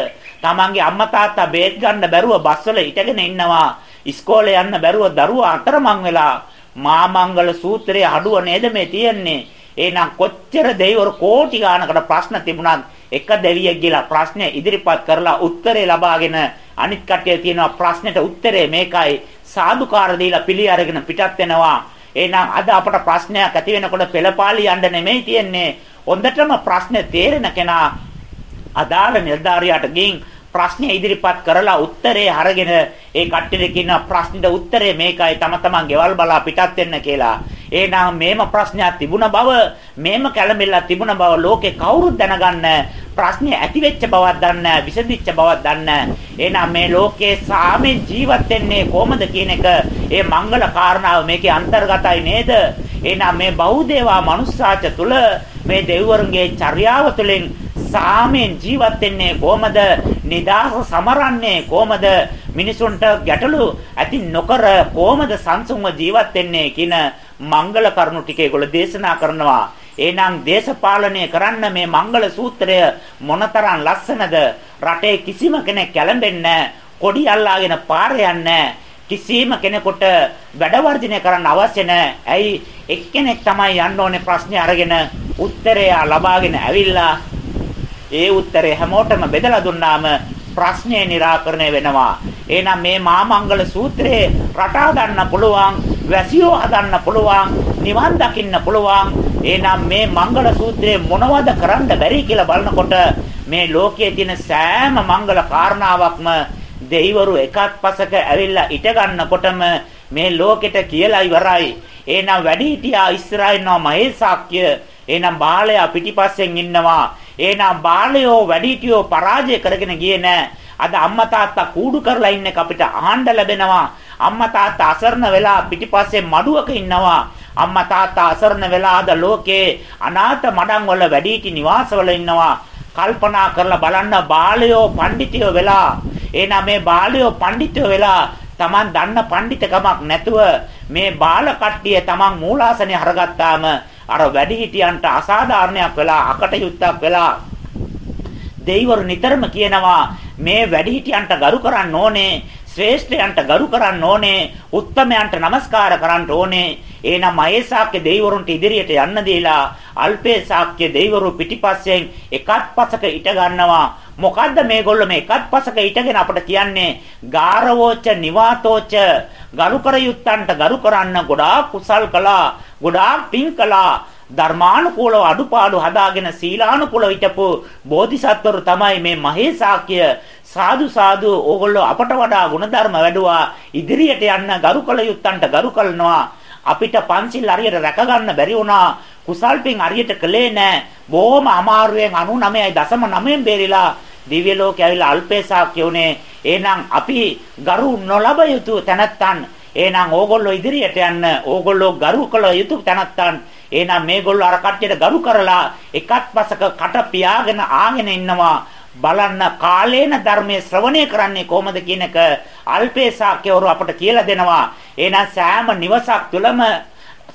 S1: තමන්ගේ අම්මා තාත්තා බේත් ගන්න බැරුව බස්වල ඉටගෙන ඉන්නවා. ඉස්කෝලේ යන්න බැරුව දරුවා අතරමං වෙලා මා මංගල සූත්‍රයේ අඩුව නේද මේ තියෙන්නේ? එහෙනම් කොච්චර දෙවිවරු කෝටි ගානකට ප්‍රශ්න තිබුණත් එක දෙවියෙක් ගිලා ප්‍රශ්නය ඉදිරිපත් කරලා උත්තරේ ලබාගෙන අනිත් කට්ටිය තියෙනවා ප්‍රශ්නෙට උත්තරේ මේකයි. සාදුකාර දීලා පිළි අරගෙන පිටත් වෙනවා. එහෙනම් අද අපට ප්‍රශ්නයක් ඇති වෙනකොට පෙළපාලි යන්න නෙමෙයි තියෙන්නේ හොඳටම ප්‍රශ්නේ තේරෙන කෙනා අදාළ නිලධාරියාට ගින් ප්‍රශ්නේ ඉදිරිපත් කරලා උත්තරේ අරගෙන ඒ කට්ටියට කියන ප්‍රශ්නෙට උත්තරේ මේකයි තම තමන් ගෙවල් බලා පිටත් වෙන්න කියලා. එහෙනම් මේම ප්‍රශ්නයක් තිබුණ බව මේම කැළඹිලා තිබුණ බව ලෝකේ කවුරුත් දැනගන්න ප්‍රශ්නේ ඇති වෙච්ච බවක් දන්න විසඳිච්ච බවක් දන්න. එහෙනම් මේ ලෝකේ සාමෙන් ජීවත් වෙන්නේ කොහොමද කියන එක ඒ මංගල කාරණාව මේකේ අන්තර්ගතයි නේද? එහෙනම් මේ බෞද්ධේවා මනුස්සාච තුල මේ දෙවිවරුන්ගේ චර්යාව තුළින් සාමෙන් ජීවත් වෙන්නේ කොහමද? නිදාස සමරන්නේ කොහමද? මිනිසුන්ට ගැටලු ඇති නොකර කොහමද සංසුන්ව ජීවත් වෙන්නේ කියන මංගල කරුණු ටික ඒගොල්ලෝ දේශනා කරනවා. එහෙනම් දේශපාලනය කරන්න මේ මංගල සූත්‍රය මොනතරම් ලස්සනද? රටේ කිසිම කෙනෙක් කැළඹෙන්නේ කොඩි අල්ලාගෙන පාර යන්නේ කිසිම කෙනෙකුට වැඩ වර්ධනය කරන්න අවශ්‍ය නැහැ. ඇයි එක්කෙනෙක් තමයි යන්න ඕනේ ප්‍රශ්නේ අරගෙන උත්තරය ලබාගෙන ඇවිල්ලා ඒ උත්තරේ හැමෝටම බෙදලා දුන්නාම ප්‍රශ්නේ निराකරණය වෙනවා. එහෙනම් මේ මාමංගල සූත්‍රයේ රට හදන්න පුළුවන්, වැසියෝ හදන්න පුළුවන්, නිවන් දකින්න පුළුවන්. එහෙනම් මේ මංගල සූත්‍රයේ මොනවද කරන්න බැරි කියලා බලනකොට මේ ලෝකයේ තියෙන සෑම මංගල කාරණාවක්ම දෙවිවරු එකත් පසක ඇවිල්ලා ඉට ගන්නකොටම මේ ලෝකෙට කියලා ඉවරයි. එහෙනම් වැඩිහිටියා ඉස්සරහින් ඉන්නවා මහේසාක්‍ය. එහෙනම් බාලයා පිටිපස්සෙන් ඉන්නවා. එහෙනම් බාලයෝ වැඩිහිටියෝ පරාජය කරගෙන ගියේ නෑ. අද අම්මා තාත්තා කූඩු කරලා ඉන්න එක අපිට අහන්න ලැබෙනවා. අම්මා තාත්තා අසරණ වෙලා පිටිපස්සේ මඩුවක ඉන්නවා. අම්මා තාත්තා අසරණ වෙලා අද ලෝකේ අනාථ මඩම් වල වැඩිහිටි නිවාසවල ඉන්නවා. කල්පනා කරලා බලන්න බාලයෝ පඬිතියෝ වෙලා එහෙනම් මේ බාලයෝ පඬිතියෝ වෙලා Taman දන්න පඬිතකමක් නැතුව මේ බාල කට්ටිය Taman මූලාසනේ හරගත්තාම අර වැඩිහිටියන්ට අසාධාරණයක් වෙලා අකටයුත්තක් වෙලා දෙයිවරු නිතරම කියනවා මේ වැඩිහිටියන්ට ගරු කරන්න ඕනේ ශ්‍රේෂ්ඨයන්ට ගරු කරන්න ඕනේ උත්තමයන්ට নমස්කාර කරන්න ඕනේ. එහෙනම් මහේසාක්‍ය දෙවිවරුන්ට ඉදිරියට යන්න දීලා අල්පේසාක්‍ය දෙවිවරු පිටිපස්සෙන් එකත් පසක ඉට ගන්නවා. මොකද්ද මේගොල්ලෝ මේ එකත් පසක ඉටගෙන අපිට කියන්නේ? ගාරවෝච නිවාතෝච ගරු කර යුත්තන්ට ගරු කරන්න ගොඩාක් කුසල් කළා. ගොඩාක් පින් කළා. ධර්මානුකූලව අඩුපාඩු හදාගෙන සීලානුකූලව හිටපු බෝධිසත්වරු තමයි මේ මහේසාක්‍ය සාදු සාදු ඕගොල්ලෝ අපට වඩා ಗುಣධර්ම වැඩුවා. ඉදිරියට යන්න ගරු කළ යුත්තන්ට ගරු කරනවා. අපිට පන්සිල් හරියට රැක ගන්න බැරි වුණා. කුසල් පින් හරියට කළේ නැහැ බොහොම අමාරුවෙන් 99.9න් බේරිලා දිව්‍ය ලෝකේ ඇවිල්ලා අල්පේසාක්‍ය උනේ එහෙනම් අපි ගරු නොලබ යුතු තැනැත්තන් එහෙනම් ඕගොල්ලෝ ඉදිරියට යන්න. ඕගොල්ලෝ ගරු කළ යුතු තැනත්තන්. එහෙනම් මේගොල්ලෝ අර කට්ටියට ගරු කරලා එකත් පසක කට පියාගෙන ආගෙන ඉන්නවා. බලන්න කාලේන ධර්මයේ ශ්‍රවණය කරන්නේ කොහොමද කියන එක අල්පේසාක්‍යවරු අපට කියලා දෙනවා. එහෙනම් සෑම නිවසක් තුළම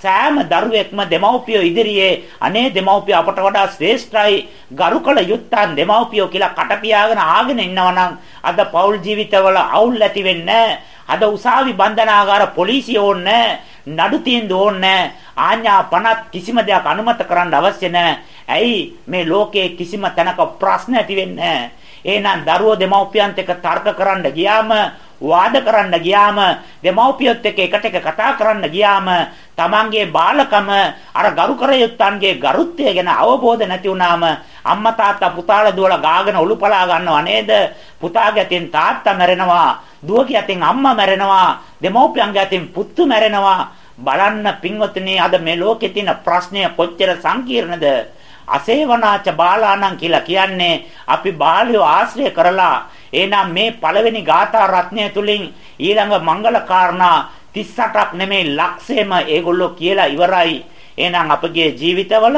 S1: සෑම දරුවෙක්ම දෙමව්පියෝ ඉදිරියේ අනේ දෙමව්පිය අපට වඩා ශ්‍රේෂ්ඨයි ගරුකල යුත්තන් දෙමව්පියෝ කියලා කටපියාගෙන ආගෙන ඉන්නවනම් අද පෞල් ජීවිතවල අවුල් ඇති වෙන්නේ අද උසාවි බන්ධනාගාර පොලිසිය ඕනේ නඩු තීන්දුව ඕනේ ආඥා පනත් කිසිම දෙයක් අනුමත කරන්න අවශ්‍ය නැහැ. ඇයි මේ ලෝකයේ කිසිම තැනක ප්‍රශ්න ඇති වෙන්නේ එහෙනම් දරුවෝ දෙමව්පියන්ට එක තර්ක කරන්න ගියාම වාද කරන්න ගියාම දෙමව්පියොත් එක්ක එකට එක කතා කරන්න ගියාම තමන්ගේ බාලකම අර ගරු කර යුත්තන්ගේ ගරුත්වය ගැන අවබෝධ නැති වුනාම අම්මා තාත්තා පුතාලා දුවලා ගාගෙන උළුපලා ගන්නව නේද? පුතාගේ අතින් තාත්තා මැරෙනවා දුවගේ අතින් අම්මා මැරෙනවා දෙමව්පියන්ගේ අතින් පුතු මැරෙනවා. බලන්න පින්වත්නි අද මේ ලෝකේ තියෙන ප්‍රශ්නය කොච්චර සංකීර්ණද? අසේවනාච බාලාණන් කියලා කියන්නේ අපි බාලයෝ ආශ්‍රය කරලා එහෙනම් මේ පළවෙනි ගාථා රත්නය තුලින් ඊළඟ මංගල කාරණා 38ක් නෙමෙයි ලක්ෂයම ඒගොල්ලෝ කියලා ඉවරයි. එහෙනම් අපගේ ජීවිතවල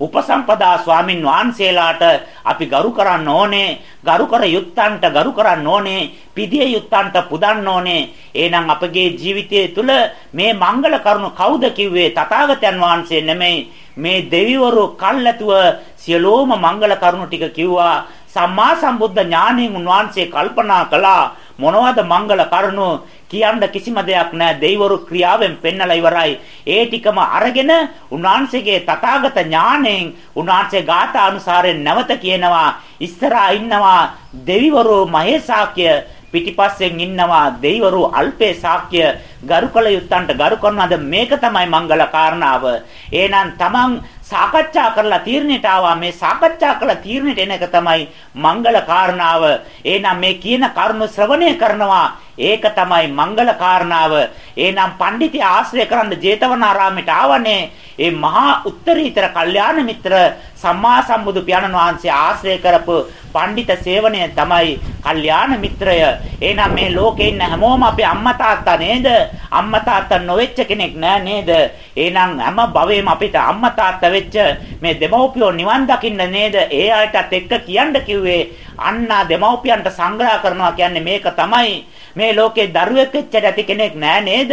S1: උපසම්පදා ස්වාමින් වහන්සේලාට අපි ගරු කරන්න ඕනේ ගරු කර යුත්තන්ට ගරු කරන්න ඕනේ පිදිය යුත්තන්ට පුදන්න ඕනේ. එහෙනම් අපගේ ජීවිතය තුළ මේ මංගල කරුණු කවුද කිව්වේ? තථාගතයන් වහන්සේ නෙමෙයි. මේ දෙවිවරු කල්ැතුව සියලෝම මංගල කරුණු ටික කිව්වා. සම්මා සම්බුද්ධ ඥාණයෙන් උන්වහන්සේ කල්පනා කළා මොනවද මංගල කරුණු? කියන්න කිසිම දෙයක් නැහැ දෙවිවරු ක්‍රියාවෙන් පෙන්නලා ඉවරයි. ඒ ටිකම අරගෙන උන්වහන්සේගේ තථාගත ඥාණයෙන් උන්වහන්සේ ගාථා අනුසාරයෙන් නැවත කියනවා ඉස්සරහා ඉන්නවා දෙවිවරු මහේසාක්‍ය පිටිපස්සෙන් ඉන්නවා දෙවිවරු අල්පේ ශාක්‍ය ගරුකල යුත්තන්ට ගරු කරනවාද? මේක තමයි මංගල කාරණාව. එහෙනම් තමන් සාකච්ඡා කරලා තීරණයට ආවා මේ සාකච්ඡා කළ තීරණයට එන එක තමයි මංගල කාරණාව. එහෙනම් මේ කියන කරුණු ශ්‍රවණය කරනවා. ඒක තමයි මංගල කාරණාව. එහෙනම් පඬිති ආශ්‍රය කරන්න ජේතවනාරාමයට ආවනේ. ඒ මහා උත්තරීතර කල්යාණ මිත්‍ර සම්මා සම්බුදු පියාණන් වහන්සේ ආශ්‍රය කරපු පඬිත සේවනය තමයි කල්යාණ මිත්‍රය. එහෙනම් මේ ලෝකේ ඉන්න හැමෝම අපේ අම්මා තාත්තා නේද? අම්මා තාත්තා නොවෙච්ච කෙනෙක් නෑ නේද? එහෙනම් හැම භවෙම අපිට අම්මා තාත්තා වෙච්ච මේ දෙමව්පියෝ නිවන් දකින්න නේද? ඒ අයටත් එක්ක කියන්න කිව්වේ අන්නා දෙමව්පියන්ට සංග්‍රහ කරනවා කියන්නේ මේක තමයි. මේ ලෝකේ දරුවෙක් වෙච්ච ඇති කෙනෙක් නෑ නේද?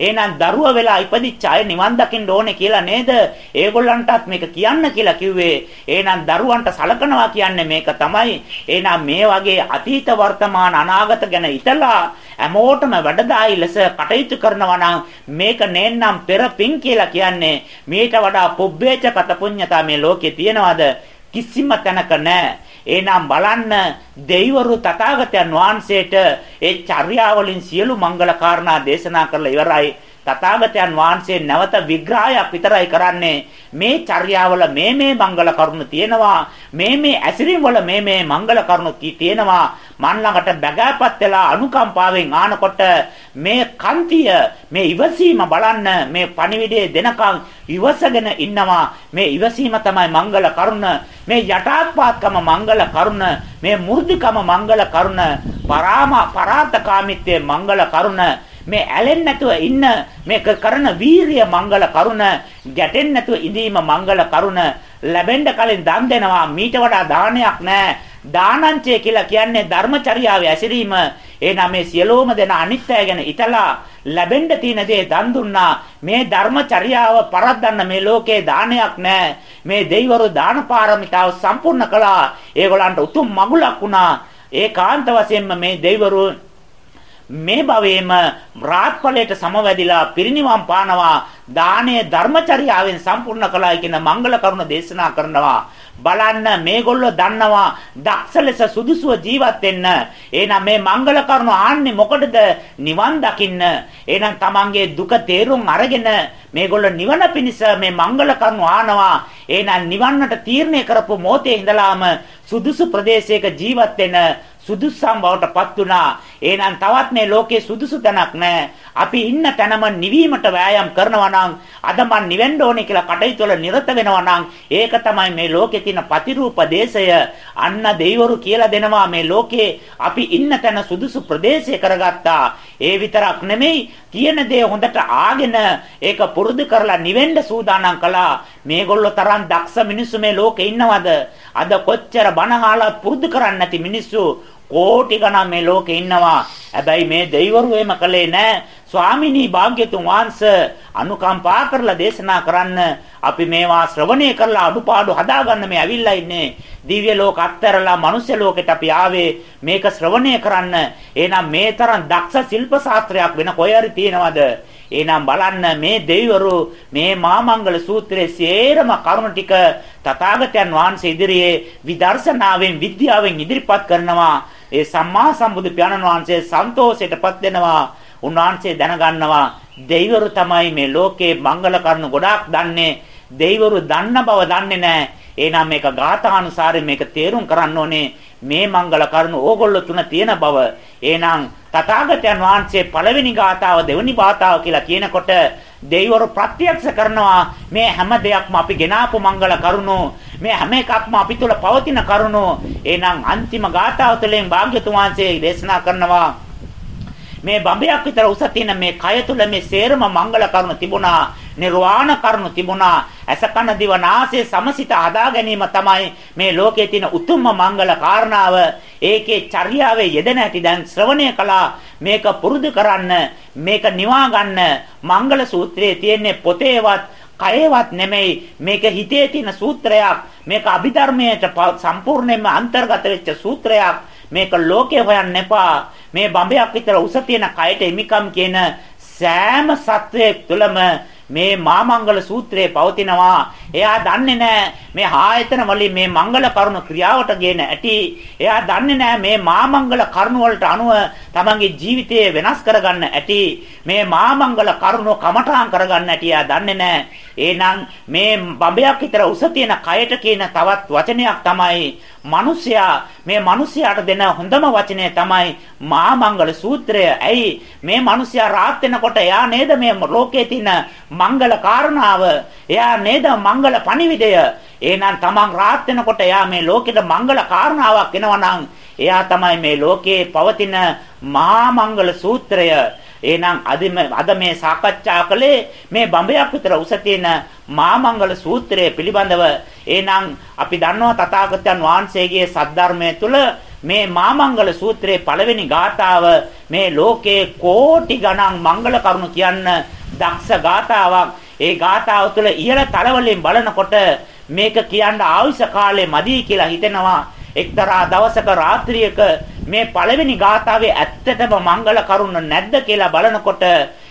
S1: එහෙනම් දරුවා වෙලා ඉපදිච්ච අය නිවන් දකින්න ඕනේ කියලා නේද? ඒගොල්ලන්ටත් මේක කියන්න කියලා කිව්වේ. එහෙනම් දරුවන්ට සලකනවා කියන්නේ මේක තමයි. එහෙනම් මේ වගේ අතීත වර්තමාන අනාගත ගැන හිතලා හැමෝටම වැඩදායි ලෙස කටයුතු කරනවා නම් මේක නේන්නම් පෙර පිං කියලා කියන්නේ. මීට වඩා පුබ්බේච කත පුඤ්ඤතා මේ ලෝකේ තියනවාද? කිසිම තැනක නැහැ. එහෙනම් බලන්න දෙවිවරු තථාගතයන් වහන්සේට ඒ චර්යාවලින් සියලු මංගල කාරණා දේශනා කරලා ඉවරයි. තථාගතයන් වහන්සේ නැවත විග්‍රහයක් විතරයි කරන්නේ. මේ චර්යාවල මේ මේ මංගල කරුණු තියෙනවා. මේ මේ ඇසිරීම් වල මේ මේ මංගල කරුණු තියෙනවා. මන් ළඟට බැගෑපත් වෙලා අනුකම්පාවෙන් ආනකොට මේ කන්තිය මේ ඉවසීම බලන්න මේ පණිවිඩයේ දෙනකන් ඉවසගෙන ඉන්නවා. මේ ඉවසීම තමයි මංගල කරුණ. මේ යටාත්පාත්කම මංගල කරුණ. මේ මුර්ධිකම මංගල කරුණ. පරාම පරාර්ථකාමීත්වයේ මංගල කරුණ. මේ ඇලෙන්නේ නැතුව ඉන්න මේක කරන වීරිය මංගල කරුණ ගැටෙන්නේ නැතුව ඉඳීම මංගල කරුණ ලැබෙන්න කලින් දන් දෙනවා මීට වඩා දානයක් නැහැ දානංචය කියලා කියන්නේ ධර්මචර්යාවේ ඇසිරීම. එහෙනම් මේ සියලෝම දෙන අනිත්‍යය ගැන ඉතලා ලැබෙන්න තියෙන දේ දන් දුන්නා. මේ ධර්මචර්යාව පරද්දන්න මේ ලෝකේ දානයක් නැහැ මේ දෙවිවරු දාන පාරමිතාව සම්පූර්ණ කළා. ඒගොල්ලන්ට උතුම් මගුලක් වුණා. ඒකාන්ත වශයෙන්ම මේ දෙවිවරු මේ භවයේම රාත්පලයට සමවැදිලා පිරිනිවන් පානවා දානීය ධර්මචර්යාවෙන් සම්පූර්ණ කළා කියන මංගල කරුණ දේශනා කරනවා බලන්න මේගොල්ලෝ දන්නවා දක්ෂ ලෙස සුදුසුව ජීවත් වෙන්න. එහෙනම් මේ මංගල කරුණ ආන්නේ මොකටද? නිවන් දකින්න. එහෙනම් තමන්ගේ දුක තේරුම් අරගෙන මේගොල්ලෝ නිවන පිණිස මේ මංගල කරුණ ආනවා. එහෙනම් නිවන්නට තීරණය කරපු මොහොතේ ඉඳලාම සුදුසු ප්‍රදේශයක ජීවත් වෙන සුදුස්සම් බවට පත් වුණා. එහෙනම් තවත් මේ ලෝකේ සුදුසු තැනක් නැහැ. අපි ඉන්න තැනම නිවීමට වෑයම් කරනවා නම් අද මන් නිවෙන්න ඕනේ කියලා කටයුතු වල නිරත වෙනවා නම් ඒක තමයි මේ ලෝකේ තියෙන ප්‍රතිරූප දේශය. අන්න දෙවිවරු කියලා දෙනවා මේ ලෝකේ අපි ඉන්න තැන සුදුසු ප්‍රදේශය කරගත්තා. ඒ විතරක් නෙමෙයි තියෙන දේ හොඳට ආගෙන ඒක පුරුදු කරලා නිවෙන්න සූදානම් කළා. මේගොල්ලෝ තරම් දක්ෂ මිනිස්සු මේ ලෝකේ ඉන්නවද? අද කොච්චර බණ අහලා පුරුදු කරන්නේ නැති මිනිස්සු කෝටි ගණන් මේ ලෝකේ ඉන්නවා. හැබැයි මේ දෙවිවරු එහෙම කළේ නැහැ. ස්වාමිනී භාග්‍යතුන් වහන්සේ අනුකම්පා කරලා දේශනා කරන්න අපි මේවා ශ්‍රවණය කරලා අඩුපාඩු හදාගන්න මේ ඇවිල්ලා ඉන්නේ. දිව්‍ය ලෝක අත්තරලා මනුෂ්‍ය ලෝකෙට අපි ආවේ මේක ශ්‍රවණය කරන්න. එහෙනම් මේ තරම් දක්ෂ ශිල්ප ශාස්ත්‍රයක් වෙන කොහේ හරි තියෙනවද? එහෙනම් බලන්න මේ දෙවිවරු මේ මාමංගල සූත්‍රයේ සේරම කරුණ ටික තථාගතයන් වහන්සේ ඉදිරියේ විදර්ශනාවෙන් විද්‍යාවෙන් ඉදිරිපත් කරනවා. ඒ සම්මා සම්බුදු පියාණන් වහන්සේ සන්තෝෂයටපත් වෙනවා. උන්වහන්සේ දැනගන්නවා දෙවිවරු තමයි මේ ලෝකේ මංගල කරුණු ගොඩාක් දන්නේ. දෙවිවරු දන්න බව දන්නේ නැහැ. එහෙනම් මේක ගාථානුසාරයෙන් මේක තේරුම් කරන්න ඕනේ. මේ මංගල කරුණු ඕගොල්ලෝ තුන තියෙන බව. එහෙනම් තථාගතයන් වහන්සේ පළවෙනි ගාථාව දෙවෙනි ගාථාව කියලා කියනකොට දෙවිවරු ප්‍රත්‍යක්ෂ කරනවා මේ හැම දෙයක්ම අපි ගෙනාපු මංගල කරුණු මේ හැම එකක්ම අපි තුල පවතින කරුණු. එහෙනම් අන්තිම ගාථාව තුළින් භාග්‍යතුන් වහන්සේ දේශනා කරනවා මේ බඹයක් විතර උස තියෙන මේ කය තුල මේ සේරම මංගල කරුණ තිබුණා නිර්වාණ කරුණ තිබුණා. ඇස කන දිව නාසය සමසිත හදා ගැනීම තමයි මේ ලෝකයේ තියෙන උතුම්ම මංගල කාරණාව. ඒකේ චර්යාවේ යෙදෙන ඇති දැන් ශ්‍රවණය කළා. මේක පුරුදු කරන්න මේක නිවා ගන්න මංගල සූත්‍රයේ තියෙන්නේ පොතේවත් කයේවත් නෙමෙයි. මේක හිතේ තියෙන සූත්‍රයක් මේක අභිධර්මයට සම්පූර්ණයෙන්ම අන්තර්ගත වෙච්ච සූත්‍රයක්. මේක ලෝකේ හොයන්න එපා මේ බඹයක් විතර උස තියෙන කයට එමිකම් කියන සෑම සත්වයක් තුළම මේ මාමංගල සූත්‍රයේ පවතිනවා. එයා දන්නේ නැහැ මේ ආයතන වලින් මේ මංගල කරුණ ක්‍රියාවට ගේන ඇති. එයා දන්නේ නැහැ මේ මාමංගල කරුණ වලට අනුව තමන්ගේ ජීවිතය වෙනස් කරගන්න ඇති. මේ මාමංගල කරුණ කමඨාන් කරගන්න ඇති. එයා දන්නේ නැහැ. එහෙනම් මේ බඹයක් විතර උස තියෙන කයට කියන තවත් වචනයක් තමයි මිනිසයා මේ මිනිසයාට දෙන හොඳම වචනය තමයි මහා මංගල සූත්‍රය. ඇයි මේ මිනිසයා රාත් වෙනකොට එයා නේද මේ ලෝකයේ තියෙන මංගල කාරණාව. එයා නේද මංගල පණිවිඩය. එහෙනම් තමන් රාත් වෙනකොට එයා මේ ලෝකෙට මංගල කාරණාවක් එනවා එයා තමයි මේ ලෝකයේ පවතින මහා මංගල සූත්‍රය. එහෙනම් අද අද මේ සාකච්ඡා කළේ මේ බඹයක් විතර උස තියෙන මාමංගල සූත්‍රය පිළිබඳව. එහෙනම් අපි දන්නවා තථාගතයන් වහන්සේගේ සද්ධර්මයේ තුල මේ මාමංගල සූත්‍රයේ පළවෙනි ගාථාව මේ ලෝකේ කෝටි ගණන් මංගල කරුණු කියන්න දක්ෂ ගාථාවක්. ඒ ගාථාව තුළ ඉහළ තලවලින් බලනකොට මේක කියන්න ආයුෂ කාලේ මදි කියලා හිතෙනවා. එක්තරා දවසක රාත්‍රියක මේ පළවෙනි ගාථාවේ ඇත්තටම මංගල කරුණ නැද්ද කියලා බලනකොට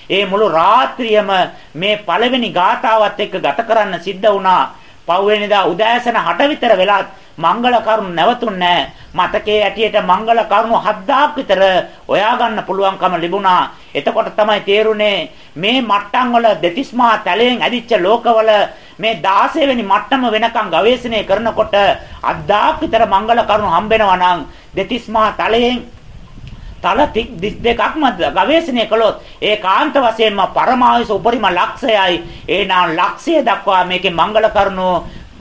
S1: ඒ මුළු රාත්‍රියම මේ පළවෙනි ගාථාවත් එක්ක ගත කරන්න සිද්ධ වුණා. පව්වෙනිදා උදෑසන 8 විතර වෙලත් මංගල කරුණ නැවතුන්නේ මතකයේ ඇටියට මංගල කරුණු 7000ක් විතර හොයා ගන්න පුළුවන්කම ලැබුණා. එතකොට තමයි තේරුනේ මේ මට්ටම් වල දෙතිස්මා තලයෙන් ඇදිච්ච ලෝකවල මේ 16 වෙනි මට්ටම වෙනකන් ගවේෂණය කරනකොට 7000ක් විතර මංගල කරුණු හම්බෙනවා නම් දෙතිස්මා තලයෙන් තල 32ක්ම ගවේෂණය කළොත් ඒකාන්ත වශයෙන්ම පරමායස උපරිම ලක්ෂයයි. එනම් ලක්ෂය දක්වා මේකේ මංගල කරුණු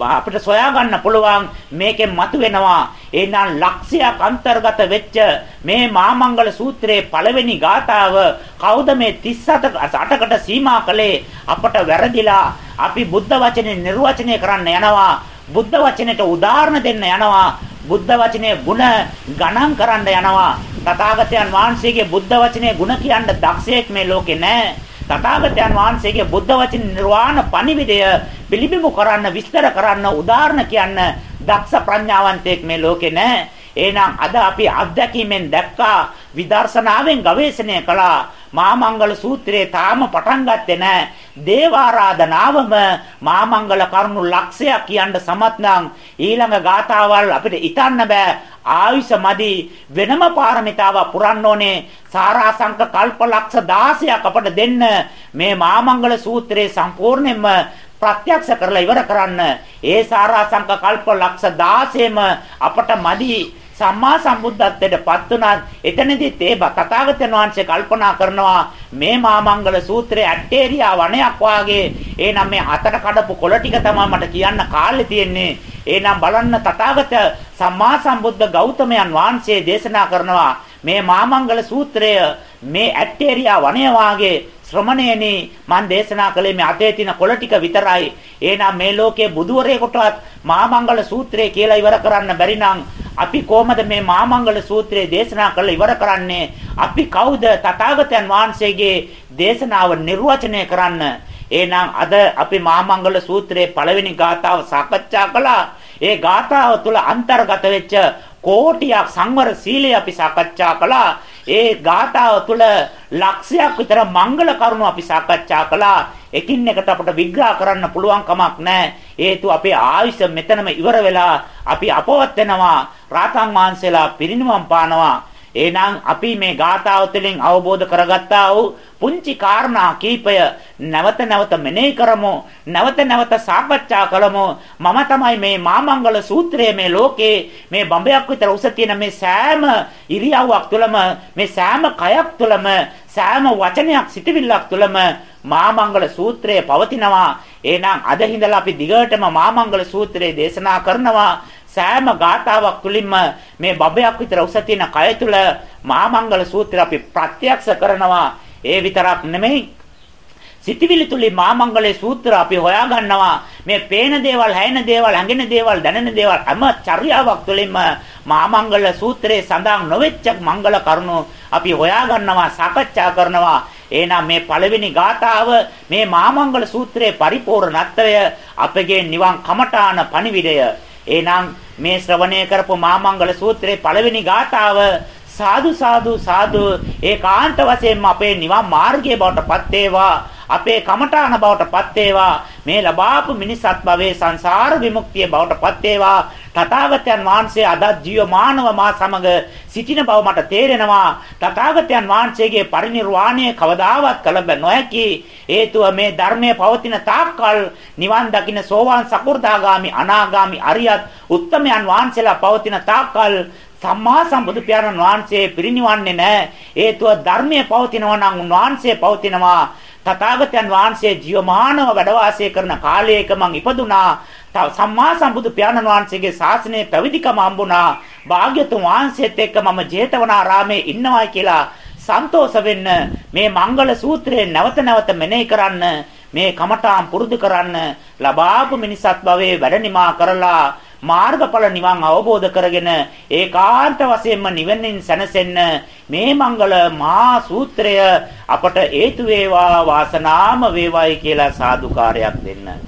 S1: අපිට සොයා ගන්න පුළුවන්. මේකෙන් මතුවෙනවා. එහෙනම් ලක්ෂයක් අන්තර්ගත වෙච්ච මේ මාමංගල සූත්‍රයේ පළවෙනි ගාථාව කවුද මේ 38කට සීමා කළේ? අපට වැරදිලා අපි බුද්ධ වචනේ නිර්වචනය කරන්න යනවා. බුද්ධ වචනෙට උදාහරණ දෙන්න යනවා බුද්ධ වචනේ ಗುಣ ගණන් කරන්න යනවා. තථාගතයන් වහන්සේගේ බුද්ධ වචනේ ಗುಣ කියන්න දක්ෂයෙක් මේ ලෝකේ නැහැ. තථාගතයන් වහන්සේගේ බුද්ධ වචන නිර්වාණ පණිවිඩය පිළිබිඹු කරන්න විස්තර කරන්න උදාහරණ කියන්න දක්ෂ ප්‍රඥාවන්තයෙක් මේ ලෝකේ නැහැ. එහෙනම් අද අපි අත්දැකීමෙන් දැක්කා විදර්ශනාවෙන් ගවේෂණය කළා මාමංගල සූත්‍රයේ තාම පටන් ගත්තේ නැහැ. දේවාරාධනාවම මාමංගල කරුණු ලක්ෂයක් කියන්න සමත් නම් ඊළඟ ගාථාවල් අපිට ඉතන්න බෑ. ආයුෂ මදි වෙනම පාරමිතාවක් පුරන්න ඕනේ. සාරාංශක කල්ප ලක්ෂ 16ක් අපට දෙන්න මේ මාමංගල සූත්‍රයේ සම්පූර්ණයෙන්ම ප්‍රත්‍යක්ෂ කරලා ඉවර කරන්න. ඒ සාරාංශක කල්ප ලක්ෂ 16ම අපට මදි සම්මා සම්බුද්ධත්වයට පත් වුණත් එතනදිත් ඒ තථාගතයන් වහන්සේ කල්පනා කරනවා මේ මාමංගල සූත්‍රයේ ඇටේරියා වනයක් වාගේ. එනම් මේ අතට කඩපු කොළ ටික තමයි මට කියන්න කාලේ තියෙන්නේ. එනම් බලන්න තථාගත සම්මා සම්බුද්ධ ගෞතමයන් වහන්සේ දේශනා කරනවා මේ මාමංගල සූත්‍රය මේ ඇටේරියා වනය වාගේ ශ්‍රමණේනි මන් දේශනා කළේ මේ අතේ තියෙන කොළ ටික විතරයි. එහෙනම් මේ ලෝකයේ බුදුවරයෙකුටවත් මාමංගල සූත්‍රය කියලා ඉවර කරන්න බැරි නම් අපි කොහමද මේ මාමංගල සූත්‍රය දේශනා කරලා ඉවර කරන්නේ? අපි කවුද තථාගතයන් වහන්සේගේ දේශනාව නිර්වචනය කරන්න? එහෙනම් අද අපි මාමංගල සූත්‍රයේ පළවෙනි ගාථාව සාකච්ඡා කළා. ඒ ගාථාව තුළ අන්තර්ගත වෙච්ච කෝටියක් සංවර සීලය අපි සාකච්ඡා කළා. ඒ ගාථාව තුළ ලක්ෂයක් විතර මංගල කරුණු අපි සාකච්ඡා කළා. එකින් එකට අපට විග්‍රහ කරන්න පුළුවන් කමක් නැහැ. හේතු අපේ ආයුෂ මෙතනම ඉවර වෙලා අපි අපවත් වෙනවා. රාතන් වහන්සේලා පිරිනිවන් පානවා. එහෙනම් අපි මේ ගාථාව තුළින් අවබෝධ කරගත්තා වූ පුංචි කාරණා කීපය නැවත නැවත මෙනෙහි කරමු නැවත නැවත සාකච්ඡා කරමු මම තමයි මේ මාමංගල සූත්‍රයේ මේ ලෝකේ මේ බඹයක් විතර උස තියෙන මේ සෑම ඉරියව්වක් තුළම මේ සෑම කයක් තුළම සෑම වචනයක් සිටවිල්ලක් තුළම මාමංගල සූත්‍රය පවතිනවා. එහෙනම් අද හිඳලා අපි දිගටම මාමංගල සූත්‍රය දේශනා කරනවා. සෑම ගාතාවක් තුලින්ම මේ බබයක් විතර උස තියෙන කය තුල මහා සූත්‍රය අපි ප්‍රත්‍යක්ෂ කරනවා. ඒ විතරක් නෙමෙයි. සිතවිලි තුලින් මාමංගලයේ සූත්‍ර අපි හොයා ගන්නවා මේ පේන දේවල් හැයෙන දේවල් ඇඟෙන දේවල් දැනෙන දේවල් හැම චර්යාවක් තුළින්ම මාමංගල සූත්‍රයේ සඳහන් නොවෙච්ච මංගල කරුණු අපි හොයා ගන්නවා සාකච්ඡා කරනවා. එහෙනම් මේ පළවෙනි ගාථාව මේ මාමංගල සූත්‍රයේ පරිපූර්ණත්වය අපගේ නිවන් කමඨාන පණිවිඩය. එහෙනම් මේ ශ්‍රවණය කරපු මාමංගල සූත්‍රයේ පළවෙනි ගාථාව සාදු සාදු සාදු ඒකාන්ත වශයෙන්ම අපේ නිවන් මාර්ගයේ බවට පත් වේවා අපේ කමඨාන බවට පත් වේවා මේ ලබාපු මිනිසත් භවයේ සංසාර විමුක්තිය බවට පත් වේවා තථාගතයන් වහන්සේ අද ජීවමානව මා සමග සිටින බව මට තේරෙනවා තථාගතයන් වහන්සේගේ පරිණිරවාණය කවදාවත් කලබ නොහැකි හේතුව මේ ධර්මයේ පවතින තාක්කල් නිවන් දකින්න සෝවාන් සකු르දාගාමි අනාගාමි අරියත් උත්තමයන් වහන්සේලා පවතින තාක්කල් සම්මා සම්බුදු පියාණන් වහන්සේ පිරිනිවන්නේ නැහැ. හේතුව ධර්මයේ පවතිනවා නම් උන්වහන්සේ පවතිනවා. තථාගතයන් වහන්සේ ජීවමානව වැඩ වාසය කරන කාලයක මං ඉපදුනා. සම්මා සම්බුදු පියාණන් වහන්සේගේ ශාසනය පැවිදිකම හම්බුණා. භාග්‍යතුන් වහන්සේත් එක්ක මම ජේතවනාරාමේ ඉන්නවා කියලා සන්තෝෂ වෙන්න මේ මංගල සූත්‍රය නැවත නැවත මෙනෙහි කරන්න මේ කමඨාම් පුරුදු කරන්න ලබාපු මිනිසත් භවයේ වැඩ නිමා කරලා මාර්ගඵල නිවන් අවබෝධ කරගෙන ඒකාන්ත වශයෙන්ම නිවෙනින් සැනසෙන්න මේ මංගල මහා සූත්‍රය අපට හේතු වේවා වාසනාම වේවායි කියලා සාදුකාරයක් දෙන්න.